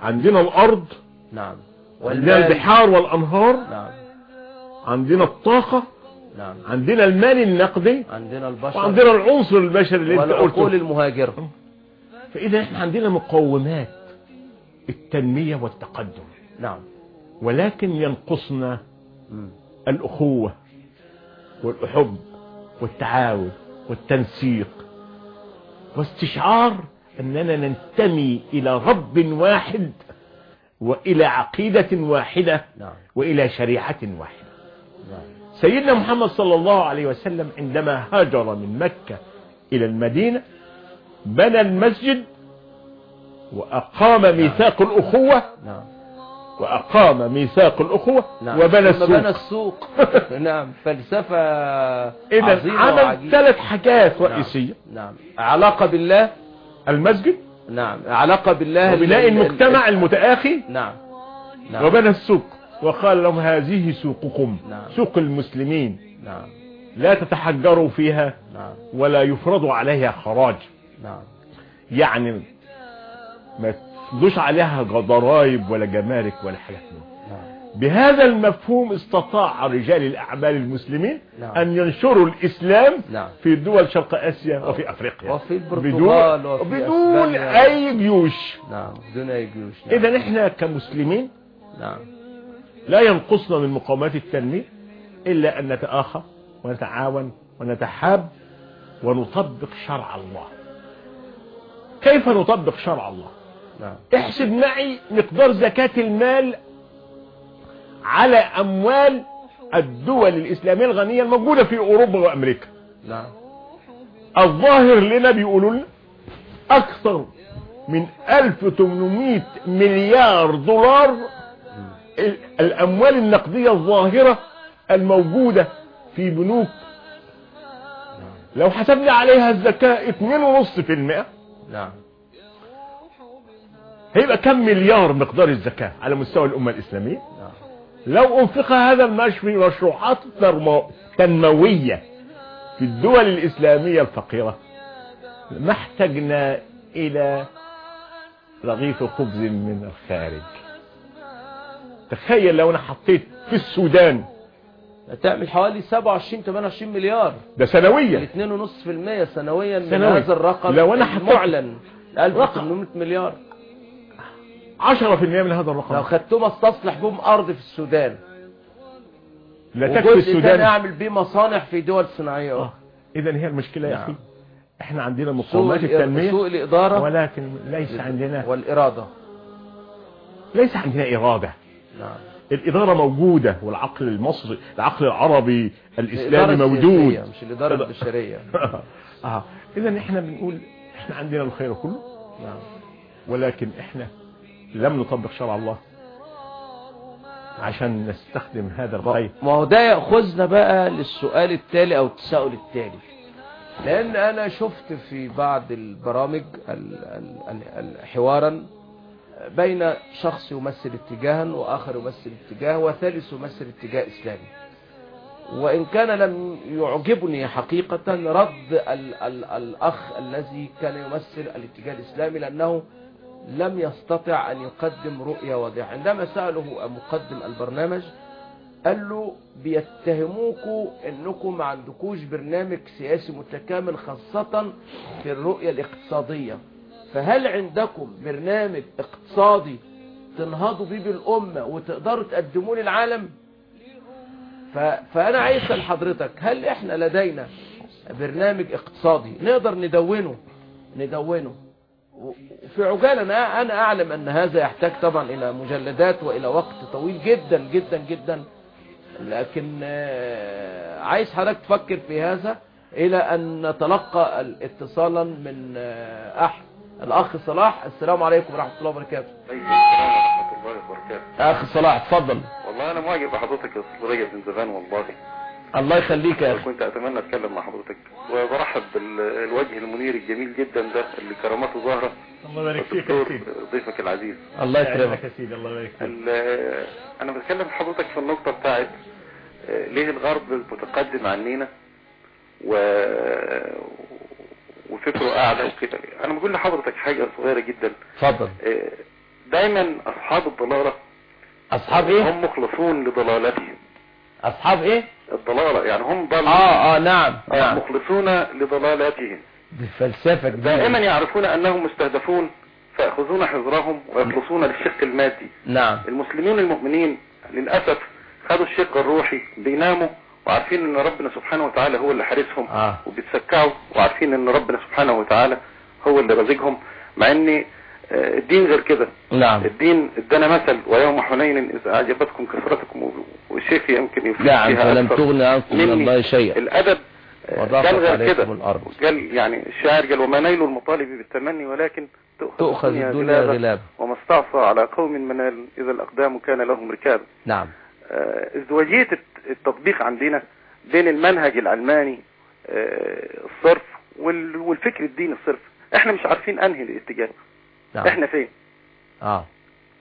عندنا الأرض نعم. عندنا البحار والأنهار. نعم. عندنا الطاقة. نعم. عندنا المال النقدي. عندنا البشر. وعندنا العنصر البشري اللي انت والعقول قلته المهاجرة. فإذا إحنا عندنا مقومات التنمية والتقدم. نعم. ولكن ينقصنا مم. الأخوة والحب والتعاون والتنسيق. واستشعار أننا ننتمي إلى رب واحد وإلى عقيدة واحدة نعم. وإلى شريعة واحدة. نعم. سيدنا محمد صلى الله عليه وسلم عندما هاجر من مكة إلى المدينة بنى المسجد وأقام ميثاق الأخوة نعم. وأقام ميثاق الأخوة نعم. وبنى ثم بنى السوق. السوق. (laughs) نعم. فلسفة إذا عظيمة عمل ثلاث حاجات نعم. رئيسية. نعم. علاقة بالله المسجد نعم. علاقة بالله وبناء ال- ال- المجتمع المتآخي نعم. نعم. وبنى السوق. وقال لهم هذه سوقكم. نعم. سوق المسلمين. نعم. لا تتحجروا فيها نعم. ولا يفرض عليها خراج. نعم. يعني ما تفضوش عليها ضرائب ولا جمارك ولا حاجات من دي. نعم بهذا المفهوم استطاع رجال الأعمال المسلمين نعم. أن ينشروا الإسلام نعم. في دول شرق آسيا وفي أفريقيا. وفي بدون, البرتغال وفي بدون. أي جيوش. نعم بدون أي جيوش. نعم. إذا إحنا كمسلمين نعم. لا ينقصنا من مقومات التنمية إلا أن نتآخى ونتعاون ونتحاب ونطبق شرع الله. كيف نطبق شرع الله؟ نعم. احسب معي مقدار زكاة المال على أموال الدول الإسلامية الغنية الموجودة في أوروبا وأمريكا. نعم. الظاهر لنا بيقولوا لنا أكثر من 1800 مليار دولار ال- الأموال النقدية الظاهرة الموجودة في بنوك. لو حسبنا عليها الزكاة 2.5% نعم. هيبقى كم مليار مقدار الزكاة على مستوى الأمة الإسلامية؟ نعم. لو أنفق هذا المال في مشروعات تنموية في الدول الإسلامية الفقيرة ما احتجنا إلى رغيف خبز من الخارج. تخيل لو أنا حطيت في السودان تعمل حوالي 27 28 مليار. ده سنويا. 2.5% سنويا من. هذا الرقم لو حطيت- المعلن 1800 مليار. 10% من هذا لو الرقم خدتهم استصلح بهم ارض في السودان. لا تكفي السودان. أعمل بيه مصانع في دول صناعية. آه. إذا هي المشكلة يا نعم. أخي. إحنا عندنا مقومات التنمية سوء الإدارة. ولكن ليس عندنا. والإرادة. ليس عندنا إرادة. نعم. الإدارة موجودة والعقل المصري العقل العربي الإسلامي الإدارة موجود. مش الإدارة البشرية. (laughs) آه. إذا إحنا بنقول إحنا عندنا الخير كله. نعم. ولكن إحنا لم نطبق شرع الله عشان نستخدم هذا الخير. ما هو ده يأخذنا بقى للسؤال التالي أو التساؤل التالي. لأن أنا شفت في بعض البرامج ال- ال- ال- ال- حوارا بين شخص يمثل اتجاها وآخر يمثل اتجاه وثالث يمثل اتجاه إسلامي. وإن كان لم يعجبني حقيقة رد ال ال الأخ الذي كان يمثل الاتجاه الإسلامي لأنه لم يستطع أن يقدم رؤية واضحة. عندما سأله مقدم البرنامج قال له بيتهموكوا إنكم ما عندكوش برنامج سياسي متكامل خاصة في الرؤية الاقتصادية. فهل عندكم برنامج اقتصادي تنهضوا بيه بالأمة وتقدروا تقدموه للعالم. فأنا عايز أسأل حضرتك هل إحنا لدينا برنامج اقتصادي نقدر ندونه؟ ندونه. وفي عجالة أنا أنا أعلم أن هذا يحتاج طبعا إلى مجلدات وإلى وقت طويل جدا جدا جدا. لكن آه، عايز حضرتك تفكر في هذا إلى أن نتلقى اتصالا من آه، أحد الأخ صلاح. السلام عليكم ورحمة الله وبركاته. عليكم السلام ورحمة الله وبركاته. أخ صلاح اتفضل. والله أنا معجب بحضرتك يا أستاذ رجب من زمان والله. الله يخليك يا كنت أتمنى أتكلم مع حضرتك وبرحب بالوجه المنير الجميل جدا ده اللي كرامته ظاهرة. الله يبارك فيك يا سيدي. ضيفك العزيز. الله يكرمك. يا سيدي الله يبارك فيك. ال- أنا بتكلم حضرتك في النقطة بتاعت آه، ليه الغرب متقدم عننا و وفكره أعلى وكده. أنا بقول لحضرتك حاجة صغيرة جدا. اتفضل. آه، دايما أصحاب الضلالة أصحاب إيه؟ هم مخلصون لضلالتهم أصحاب إيه؟ الضلالة يعني هم ضل آه آه نعم نعم. مخلصون لضلالاتهم. دي فلسفة دائما يعرفون أنهم مستهدفون فيأخذون حذرهم ويخلصون للشق المادي. نعم. المسلمين المؤمنين للأسف خدوا الشق الروحي بيناموا وعارفين إن ربنا سبحانه وتعالى هو اللي حارسهم آه. وبيتسكعوا وعارفين إن ربنا سبحانه وتعالى هو اللي رازقهم مع ان الدين غير كده. نعم. الدين ادانا مثل ويوم حنين اذا أعجبتكم كثرتكم والشيخ يمكن يفيد نعم فلم تغن عنكم من. الله شيئا. الأدب آه، وضاقت قال غير كده. قال يعني الشاعر قال وما نيل المطالب بالتمني ولكن تؤخذ الدنيا غلابا وما استعصى على قوم منال إذا الأقدام كان لهم ركاب. نعم. آه، ازدواجية الت- التطبيق عندنا بين المنهج العلماني آه، الصرف وال- والفكر الديني الصرف. إحنا مش عارفين أنهي الاتجاه. نعم. إحنا فين؟ آه.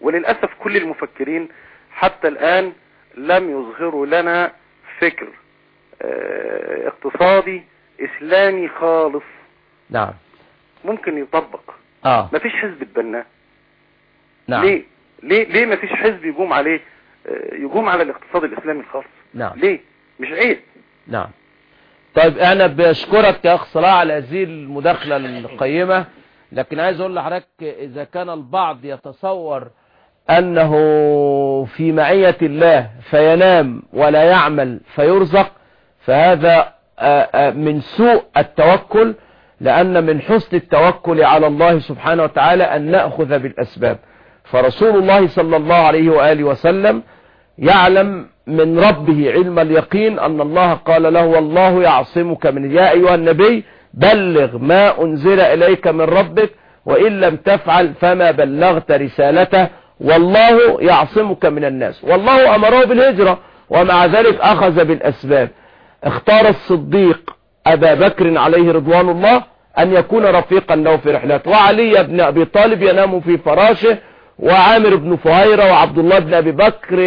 وللأسف كل المفكرين حتى الآن لم يظهروا لنا فكر آه، اقتصادي إسلامي خالص. نعم. ممكن يطبق. آه. مفيش حزب اتبناه. نعم. ليه؟ ليه؟ ليه مفيش حزب يقوم عليه آه، يقوم على الاقتصاد الإسلامي الخالص نعم. ليه؟ مش عيب. نعم. طيب أنا بشكرك يا أخ صلاح على هذه المداخلة القيمة. لكن عايز أقول لحضرتك اذا كان البعض يتصور انه في معية الله فينام ولا يعمل فيرزق فهذا آه، آه، من سوء التوكل لأن من حسن التوكل على الله سبحانه وتعالى أن نأخذ بالأسباب. فرسول الله صلى الله عليه وآله وسلم يعلم من ربه علم اليقين أن الله قال له والله يعصمك من يا أيها النبي بلغ ما أنزل إليك من ربك وإن لم تفعل فما بلغت رسالته والله يعصمك من الناس. والله أمره بالهجرة ومع ذلك أخذ بالأسباب. اختار الصديق أبا بكر عليه رضوان الله أن يكون رفيقا له في رحلته وعلي بن أبي طالب ينام في فراشه وعامر بن فهيرة وعبد الله بن أبي بكر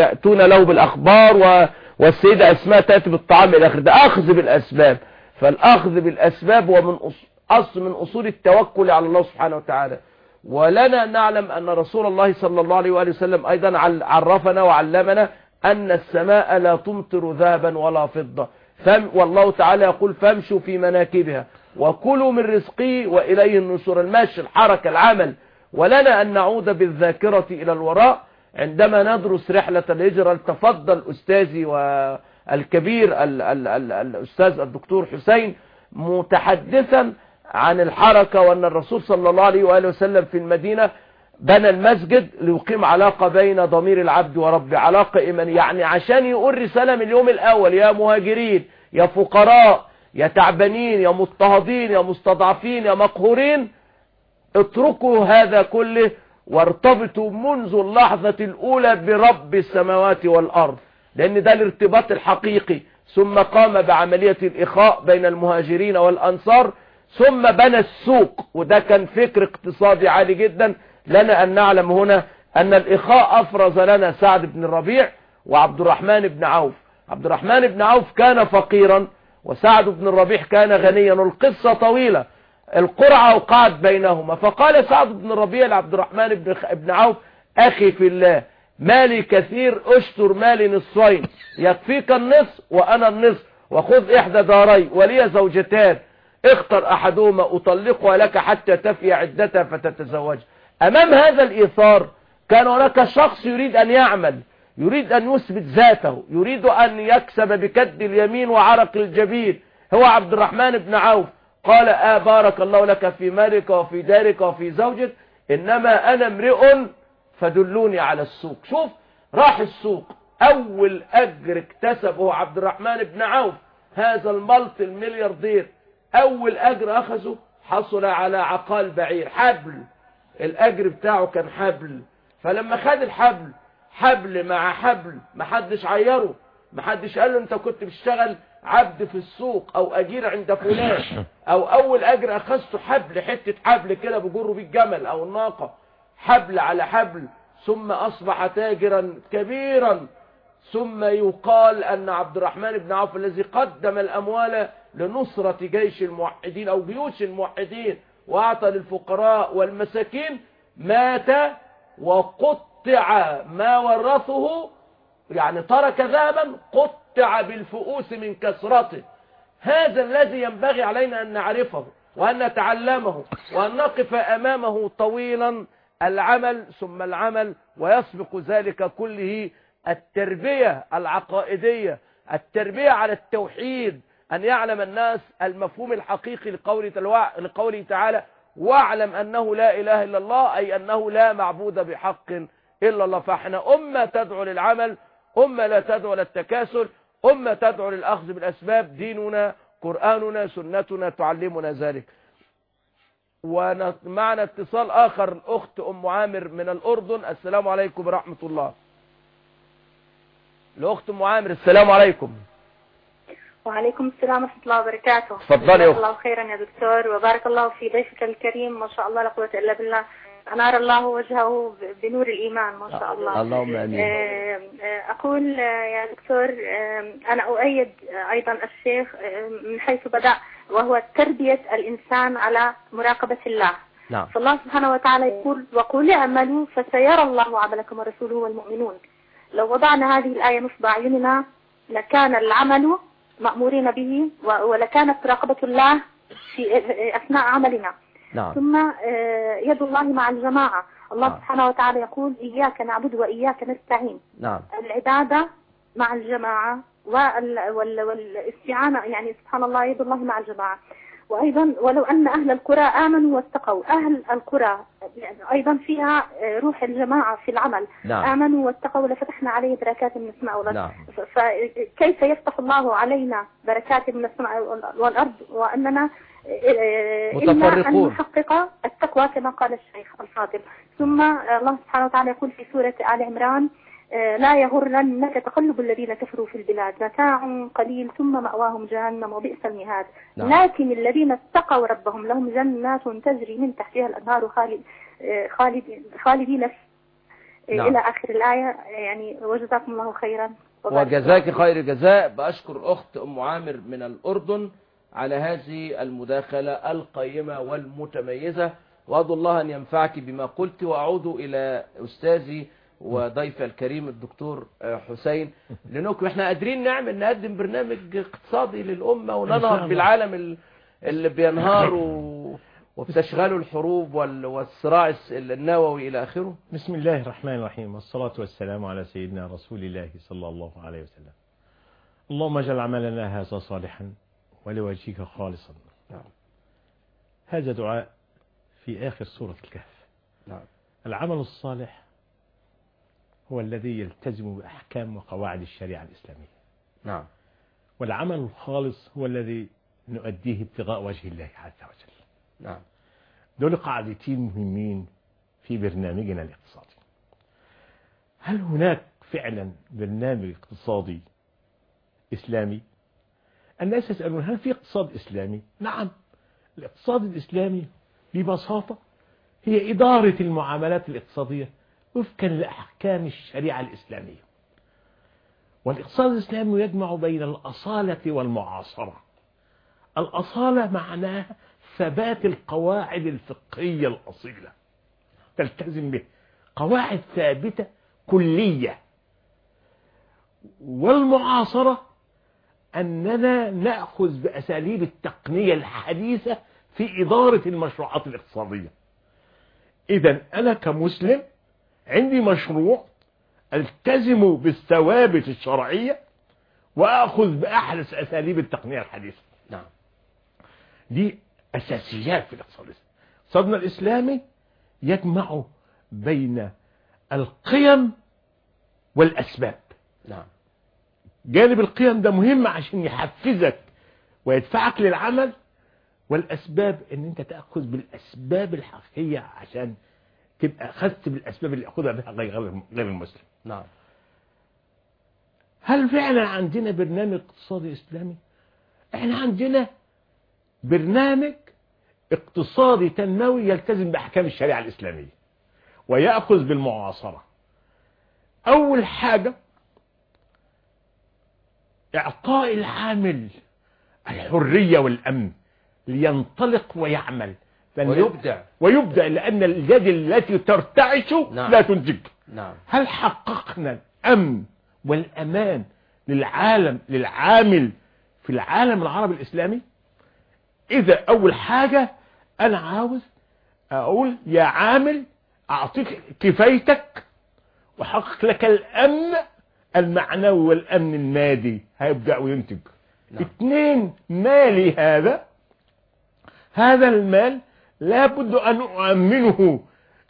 يأتون له بالأخبار و... والسيدة أسماء تأتي بالطعام إلى آخره. ده أخذ بالأسباب. فالأخذ بالأسباب هو من أص... أصل من أصول التوكل على الله سبحانه وتعالى. ولنا نعلم أن رسول الله صلى الله عليه وآله وسلم أيضا عرفنا وعلمنا أن السماء لا تمطر ذهبا ولا فضة. فم والله تعالى يقول فامشوا في مناكبها وكلوا من رزقه وإليه النشور. المشي الحركة العمل. ولنا أن نعود بالذاكرة إلى الوراء عندما ندرس رحلة الهجرة. تفضل أستاذي والكبير ال ال ال الأستاذ الدكتور حسين متحدثا عن الحركة وأن الرسول صلى الله عليه وآله وسلم في المدينة بنى المسجد ليقيم علاقة بين ضمير العبد وربه علاقة إيمانية. يعني عشان يقول رسالة من اليوم الأول يا مهاجرين يا فقراء يا تعبانين يا مضطهدين يا مستضعفين يا مقهورين اتركوا هذا كله وارتبطوا منذ اللحظة الأولى برب السماوات والأرض. لأن ده الارتباط الحقيقي. ثم قام بعملية الإخاء بين المهاجرين والأنصار. ثم بنى السوق. وده كان فكر اقتصادي عالي جدا. لنا أن نعلم هنا أن الإخاء أفرز لنا سعد بن الربيع وعبد الرحمن بن عوف. عبد الرحمن بن عوف كان فقيرا وسعد بن الربيع كان غنيا. والقصة طويلة. القرعة وقعت بينهما. فقال سعد بن الربيع لعبد الرحمن بن عوف أخي في الله مالي كثير اشتر مالي نصفين. يكفيك النصف وأنا النصف. وخذ إحدى داري ولي زوجتان. اختر أحدهما أطلقها لك حتى تفي عدتها فتتزوج. أمام هذا الإيثار كان هناك شخص يريد أن يعمل يريد أن يثبت ذاته يريد أن يكسب بكد اليمين وعرق الجبين. هو عبد الرحمن بن عوف. قال آه بارك الله لك في مالك وفي دارك وفي زوجك. إنما أنا امرئ فدلوني على السوق. شوف راح السوق. أول أجر اكتسبه عبد الرحمن بن عوف هذا الملط الملياردير. أول أجر أخذه حصل على عقال بعير حبل. الأجر بتاعه كان حبل. فلما خد الحبل حبل مع حبل محدش عيره. محدش قال له أنت كنت بتشتغل عبد في السوق أو أجير عند فلان. أو أول أجر أخذته حبل حتة حبل كده بجره بيه الجمل أو الناقة. حبل على حبل ثم أصبح تاجرا كبيرا ثم يقال أن عبد الرحمن بن عوف الذي قدم الأموال لنصرة جيش الموحدين أو جيوش الموحدين وأعطى للفقراء والمساكين مات وقطع ما ورثه يعني ترك ذهبا قطع بالفؤوس من كسرته. هذا الذي ينبغي علينا أن نعرفه وأن نتعلمه وأن نقف أمامه طويلا العمل ثم العمل ويسبق ذلك كله التربية العقائدية التربية على التوحيد أن يعلم الناس المفهوم الحقيقي لقوله لقوله تعالى واعلم أنه لا إله إلا الله أي أنه لا معبود بحق إلا الله. فإحنا أمة تدعو للعمل أمة لا تدعو للتكاسل أمة تدعو للأخذ بالأسباب ديننا قرآننا سنتنا تعلمنا ذلك. ومعنا اتصال آخر. الأخت أم عامر من الأردن. السلام عليكم ورحمة الله. الأخت أم عامر السلام عليكم. وعليكم السلام ورحمة الله وبركاته. تفضلي يا. الله خيرا يا دكتور. وبارك الله في ضيفك الكريم. ما شاء الله لا قوة إلا بالله. أنار الله وجهه بنور الإيمان ما شاء الله. اللهم آمين. آه، آه، أقول آه، يا دكتور أنا أؤيد أيضا الشيخ من حيث بدأ وهو تربية الإنسان على مراقبة الله. نعم. فالله سبحانه وتعالى يقول وقل اعملوا فسيرى الله عملكم ورسوله والمؤمنون. لو وضعنا هذه الآية نصب أعيننا لكان العمل مأمورين به ولكانت مراقبة الله في أثناء عملنا. نعم. ثم آه، يد الله مع الجماعة. الله نعم. سبحانه وتعالى يقول إياك نعبد وإياك نستعين. نعم. العبادة مع الجماعة والاستعانة. يعني سبحان الله يد الله مع الجماعة. وأيضا ولو أن أهل القرى آمنوا واتقوا. أهل القرى يعني أيضا فيها آه، روح الجماعة في العمل. نعم. آمنوا واتقوا لفتحنا عليه بركات من السماء والأرض. نعم. فكيف يفتح الله علينا بركات من السماء والأرض؟ وأننا آه، إلا أن متفرقون. نحقق التقوى كما قال الشيخ الفاضل. ثم الله سبحانه وتعالى يقول في سورة آل عمران آه، لا يغرنك تقلب الذين كفروا في البلاد متاع قليل ثم مأواهم جهنم وبئس المهاد نعم. لكن الذين اتقوا ربهم لهم جنات تجري من تحتها الأنهار خالد آه، خالد خالدين. آه، نعم. إلى آخر الآية يعني وجزاكم الله خيرا وجزاك خير جزاء بأشكر الأخت أم عامر من الأردن على هذه المداخلة القيمة والمتميزة وأدعو الله أن ينفعك بما قلت وأعود إلى أستاذي وضيفي الكريم الدكتور آه، حسين. لأنكم إحنا قادرين نعمل نقدم برنامج اقتصادي للأمة الله. بالعالم ال- اللي بينهار (laughs) وبتشغله الحروب وال- والصراع النووي إلى آخره. بسم الله الرحمن الرحيم. والصلاة والسلام على سيدنا رسول الله صلى الله عليه وسلم. اللهم اجعل عملنا هذا صالحا ولوجهك خالصا. نعم. هذا دعاء في آخر سورة الكهف. نعم. العمل الصالح هو الذي يلتزم بأحكام وقواعد الشريعة الإسلامية. نعم. والعمل الخالص هو الذي نؤديه ابتغاء وجه الله عز وجل. نعم. دول قاعدتين مهمين في برنامجنا الاقتصادي. هل هناك فعلا برنامج اقتصادي إسلامي؟ الناس يسألون هل في اقتصاد إسلامي؟ نعم. الاقتصاد الإسلامي ببساطة هي إدارة المعاملات الاقتصادية وفقا لأحكام الشريعة الإسلامية. والإقتصاد الإسلامي يجمع بين الأصالة والمعاصرة. الأصالة معناها ثبات القواعد الفقهية الأصيلة. تلتزم به قواعد ثابتة كلية. والمعاصرة أننا نأخذ بأساليب التقنية الحديثة في إدارة المشروعات الاقتصادية. إذا أنا كمسلم عندي مشروع ألتزم بالثوابت الشرعية وأخذ بأحدث أساليب التقنية الحديثة. نعم. دي أساسيات في الاقتصاد الإسلامي. اقتصادنا الإسلامي يجمع بين القيم والأسباب. نعم. جانب القيم ده مهم عشان يحفزك ويدفعك للعمل والأسباب إن أنت تأخذ بالأسباب الحقيقية عشان تبقى أخذت بالأسباب اللي يأخذها بها غير غير المسلم. نعم. هل فعلا عندنا برنامج اقتصادي إسلامي؟ إحنا عندنا برنامج اقتصادي تنموي يلتزم بأحكام الشريعة الإسلامية ويأخذ بالمعاصرة. أول حاجة إعطاء العامل الحرية والأمن لينطلق ويعمل. لأن- ويبدع. ويبدأ لأن اليد التي ترتعش نعم. لا تنتج. نعم. هل حققنا الأمن والأمان للعالم للعامل في العالم العربي الإسلامي؟ إذا أول حاجة أنا عاوز أقول يا عامل أعطيك كفايتك وحقق لك الأمن المعنوي والأمن المادي. هيبدأ وينتج. نعم. اثنين مالي هذا. هذا المال لابد أن أؤمنه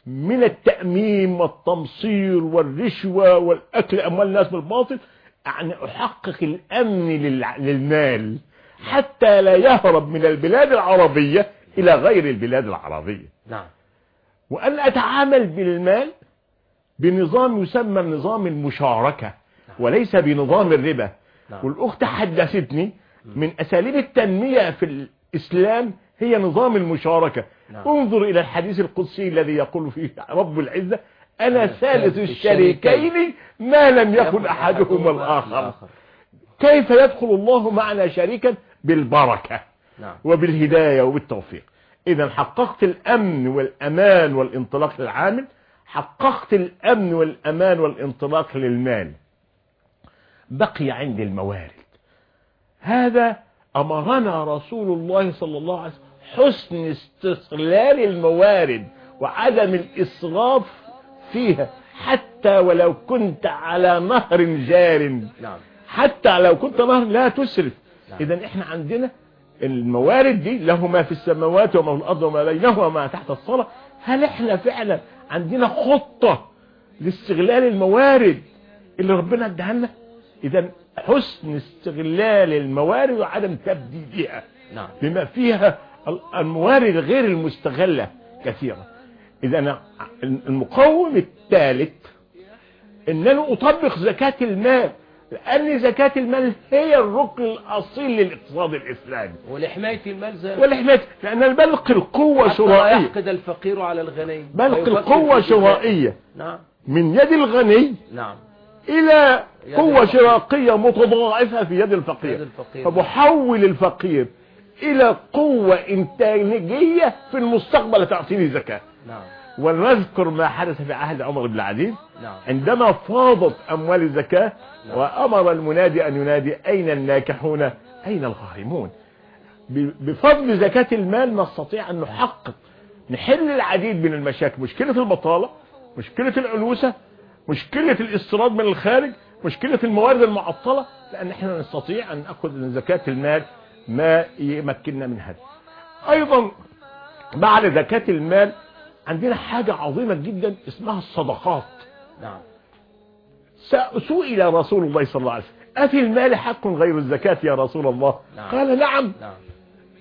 من التأميم والتمصير والرشوة والأكل أموال الناس بالباطل يعني أحقق الأمن للمال حتى لا يهرب من البلاد العربية إلى غير البلاد العربية. نعم. وأن أتعامل بالمال بنظام يسمى نظام المشاركة وليس بنظام الربا. نعم. والأخت حدثتني من أساليب التنمية في الإسلام هي نظام المشاركة. نعم. انظر إلى الحديث القدسي الذي يقول فيه رب العزة أنا أنا ثالث ثالث الشريكين ما لم يكن أحدهما الآخر. كيف يدخل الله معنا شريكا؟ بالبركة نعم. وبالهداية وبالتوفيق. إذا حققت الأمن والأمان والانطلاق للعامل حققت الأمن والأمان والانطلاق للمال. بقي عندي الموارد. هذا أمرنا رسول الله صلى الله عليه وسلم. حسن استغلال الموارد وعدم الإسراف فيها حتى ولو كنت على نهر جار. نعم. حتى لو كنت نهر لا تسرف. نعم. اذا إحنا عندنا الموارد دي له ما في السماوات وما في الأرض وما بينهما وما تحت الصلاة. هل إحنا فعلا عندنا خطة لاستغلال الموارد اللي ربنا اداها لنا؟ اذا حسن استغلال الموارد وعدم تبديدها نعم. بما فيها الموارد غير المستغلة كثيرة. إذا أنا المقوم الثالث أن أنا أطبق زكاة المال لأن زكاة المال هي الركن الأصيل للاقتصاد الإسلامي. ولحماية المال زي والحماية لأن البلق القوة حتى لا شرائية. يحقد الفقير على الغني. بلق ويفكر القوة شرائية. نعم. من يد الغني نعم. إلى يد قوة. شرائية متضاعفة في يد يد الفقير الفقير. فبحول الفقير. إلى قوة إنتاجية في المستقبل تعطيني زكاة نعم. ونذكر ما حدث في عهد عمر بن العزيز. نعم. عندما فاضت أموال الزكاة نعم. وأمر المنادي أن ينادي أين الناكحون؟ أين الغارمون؟ بفضل زكاة المال نستطيع أن نحقق. نحل العديد من المشاكل مشكلة البطالة مشكلة العنوسة مشكلة الاستيراد من الخارج مشكلة الموارد المعطلة. لأن إحنا نستطيع أن نأخذ من زكاة المال ما يمكننا من هذا. أيضا بعد زكاة المال عندنا حاجة عظيمة جدا اسمها الصدقات. نعم. سئل رسول الله صلى الله عليه وسلم. أفي المال حق غير الزكاة يا رسول الله؟ نعم. قال نعم. نعم.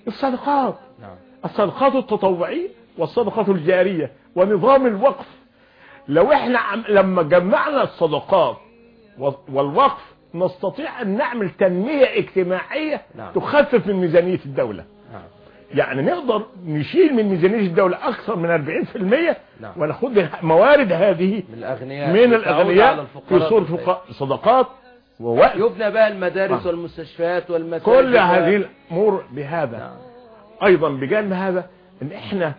الصدقات. نعم. الصدقات التطوعية والصدقات الجارية ونظام الوقف. لو إحنا لما جمعنا الصدقات والوقف نستطيع أن نعمل تنمية اجتماعية نعم. تخفف من ميزانية الدولة نعم يعني نقدر نشيل من ميزانية الدولة أكثر من 40% نعم. وناخد موارد هذه من الأغنياء من الأغنياء في. فقا- صدقات ووقف يبنى بقى المدارس نعم. والمستشفيات والمساجد كل هذه الأمور بهذا نعم أيضا بجانب هذا إن إحنا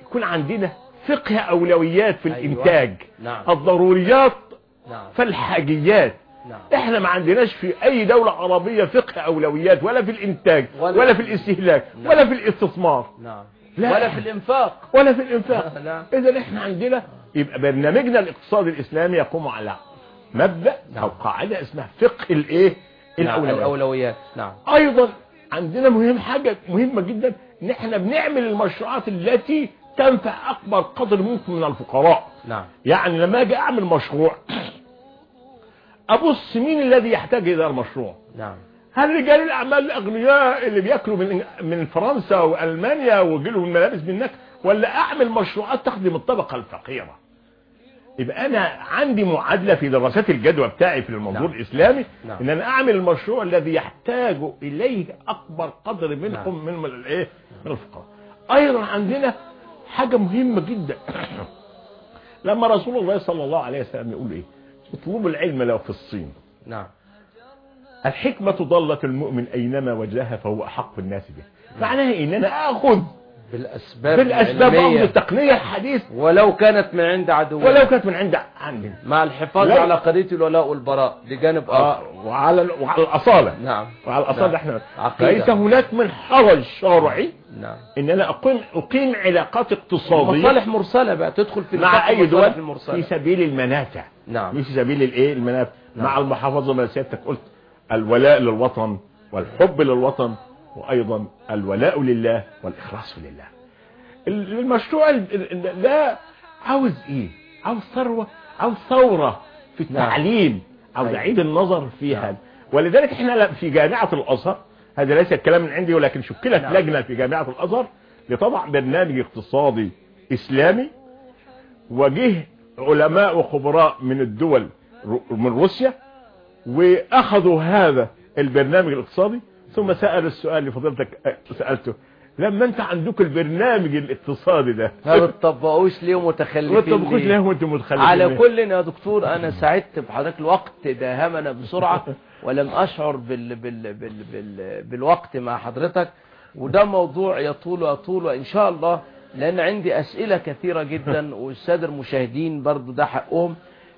يكون عندنا فقه أولويات في أيوة. الإنتاج نعم الضروريات فالحاجيات. نعم. إحنا ما عندناش في أي دولة عربية فقه أولويات ولا في الإنتاج ولا- ولا, في الاستهلاك نعم. ولا في الاستثمار. نعم. لا. ولا في الإنفاق. ولا في الإنفاق. (laughs) نعم. إذا إحنا عندنا يبقى برنامجنا الاقتصادي الإسلامي يقوم على مبدأ نعم. أو قاعدة اسمها فقه الإيه؟ نعم. الأولويات. الأولويات. نعم. أيضا عندنا مهم حاجة مهمة جدا إن إحنا بنعمل المشروعات التي تنفع أكبر قدر ممكن من الفقراء. نعم. يعني لما أجي أعمل مشروع ابص مين الذي يحتاج إلى المشروع نعم هل رجال الأعمال الأغنياء اللي بيأكلوا من من فرنسا وألمانيا ويجيلهم الملابس من هناك ولا أعمل مشروعات تخدم الطبقة الفقيرة يبقى أنا عندي معادلة في دراسات الجدوى بتاعي في المنظور نعم. الإسلامي نعم. إن أنا أعمل المشروع الذي يحتاج إليه أكبر قدر منكم نعم. من الايه من الفقراء أيضا عندنا حاجة مهمة جدا (coughs) لما رسول الله صلى الله عليه وسلم يقول إيه اطلبوا العلم لو في الصين. نعم. الحكمة ضلت المؤمن أينما وجهها فهو أحق الناس به. معناها إن أنا أخذ بالأسباب بالأسباب العلمية. التقنيه الحديثه ولو كانت من عند عدو ولو كانت من عند عندنا مع الحفاظ لا- على قضية الولاء والبراء لجانب آخر. آه وعلى وعلى الأصالة. نعم. وعلى الأصالة نعم. إحنا عقيدة. ليس هناك من حرج شرعي نعم. ان أنا اقيم أقيم علاقات اقتصادية. مصالح مرسلة بقى. تدخل في مع أي دول؟ في سبيل المنافع. نعم. في سبيل الإيه؟ المنافع. نعم. مع المحافظة ما سيادتك قلت الولاء للوطن والحب للوطن وأيضا الولاء لله والإخلاص لله ال- المشروع ال- ال- ده عاوز إيه عاوز ثروة عاوز ثورة في نعم. التعليم عاوز أيوة. أعيد النظر فيها نعم. ولذلك إحنا في جامعة الأزهر هذا ليس الكلام من عندي ولكن شكلت نعم. لجنة في جامعة الأزهر لتضع برنامج اقتصادي إسلامي وجه علماء وخبراء من الدول من روسيا وأخذوا هذا البرنامج الاقتصادي ثم سألوا السؤال اللي فضلتك سألته لما انت عندك البرنامج الاقتصادي ده ما بتطبقوش ليه ما متخلفين ليه؟ ليه وأنتم متخلفين على؟ كل يا دكتور أنا سعدت بحضرتك الوقت داهمنا بسرعة (laughs) ولم أشعر بال بال بال بال بالوقت مع حضرتك وده موضوع يطول ويطول وإن شاء الله لأن عندي أسئلة كثيرة جدا (laughs) والسادة المشاهدين برضو ده حقهم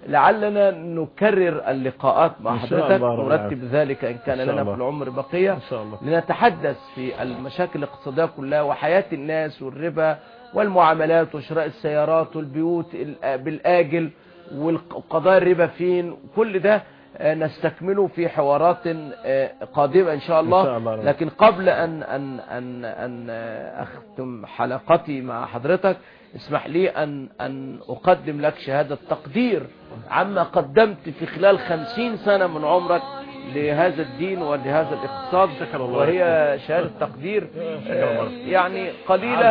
لعلنا نكرر اللقاءات مع إن حضرتك ونرتب ذلك إن كان إن لنا في. العمر بقية. إن شاء الله. لنتحدث في المشاكل الاقتصادية كلها وحياة الناس والربا والمعاملات وشراء السيارات والبيوت ال- بالآجل والقضايا الربا فين. كل ده آه، نستكمله في حوارات آه، قادمة إن شاء الله, إن شاء الله. لكن قبل أن, أن, أن, أن آه، أختم حلقتي مع حضرتك اسمح لي أن, أن أقدم لك شهادة تقدير عما قدمت في خلال خمسين سنة من عمرك لهذا الدين ولهذا الاقتصاد. وهي شهادة تقدير آه،. يعني قليلة.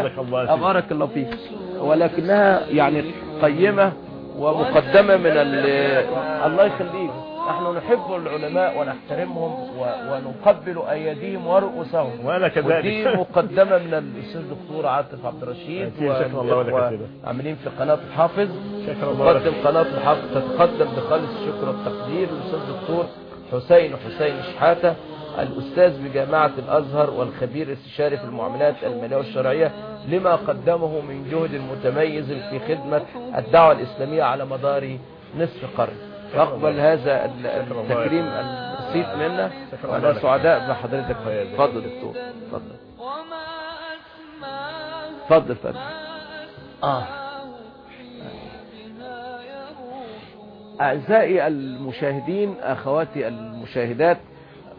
أبارك الله فيك. ولكنها يعني قيمة ومقدمة من ال- الله يخليك. نحن نحب العلماء ونحترمهم ونقبل أيديهم ورؤوسهم ودي كذلك مقدمة من الأستاذ الدكتور عاطف عبد الرشيد. عاملين في قناة الحافظ شكرا الله. تقدم قناة الحافظ تتقدم بخالص الشكر والتقدير للأستاذ الدكتور حسين حسين شحاتة الأستاذ بجامعة الأزهر والخبير الاستشاري في المعاملات المالية والشرعية لما قدمه من جهد متميز في خدمة الدعوة الإسلامية على مدار نصف قرن فاقبل هذا التكريم البسيط منا لك. سعداء بحضرتك. اتفضل دكتور اتفضل اتفضل اتفضل آه. أعزائي المشاهدين أخواتي المشاهدات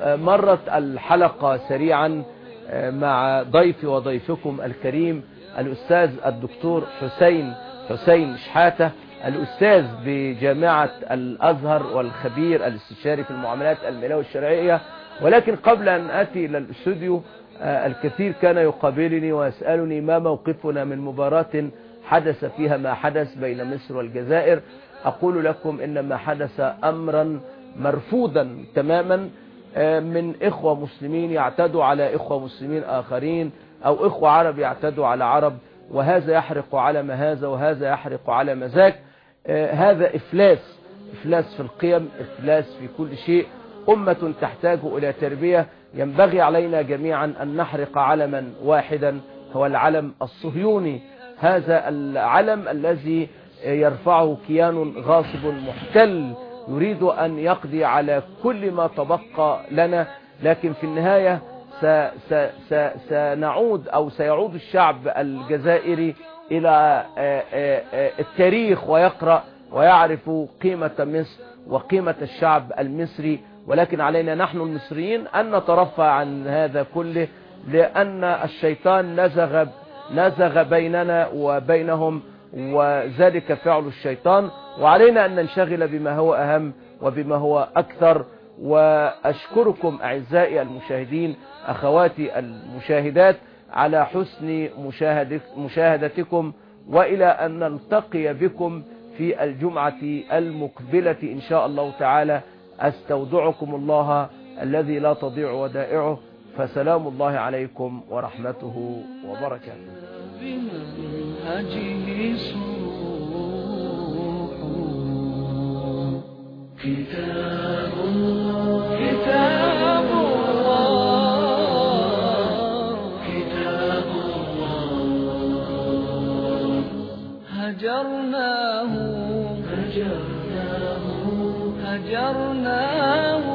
آه، مرت الحلقة سريعا آه، مع ضيفي وضيفكم الكريم الأستاذ الدكتور حسين حسين شحاتة. الأستاذ بجامعة الأزهر والخبير الاستشاري في المعاملات المالية والشرعية ولكن قبل أن أتي إلى الاستوديو آه، الكثير كان يقابلني ويسألني ما موقفنا من مباراة حدث فيها ما حدث بين مصر والجزائر. أقول لكم إن ما حدث أمرا مرفوضا تماما آه، من إخوة مسلمين يعتدوا على إخوة مسلمين آخرين أو إخوة عرب يعتدوا على عرب. وهذا يحرق على هذا وهذا يحرق على ذاك. آه، هذا إفلاس إفلاس في القيم إفلاس في كل شيء. أمة تحتاج إلى تربية. ينبغي علينا جميعا أن نحرق علما واحدا هو العلم الصهيوني. هذا العلم الذي يرفعه كيان غاصب محتل يريد أن يقضي على كل ما تبقى لنا. لكن في النهاية سنعود أو سيعود الشعب الجزائري إلى آه، آه، آه، التاريخ ويقرأ ويعرف قيمة مصر وقيمة الشعب المصري. ولكن علينا نحن المصريين أن نترفع عن هذا كله لأن الشيطان نزغ نزغ بيننا وبينهم وذلك فعل الشيطان. وعلينا أن ننشغل بما هو أهم وبما هو أكثر. وأشكركم أعزائي المشاهدين أخواتي المشاهدات على حسن مشاهدت- مشاهدتكم وإلى أن نلتقي بكم في الجمعة المقبلة إن شاء الله تعالى. أستودعكم الله الذي لا تضيع ودائعه. فسلام الله عليكم ورحمته وبركاته. كتاب كتاب الله. هجرناه. هجرناه. هجرناه.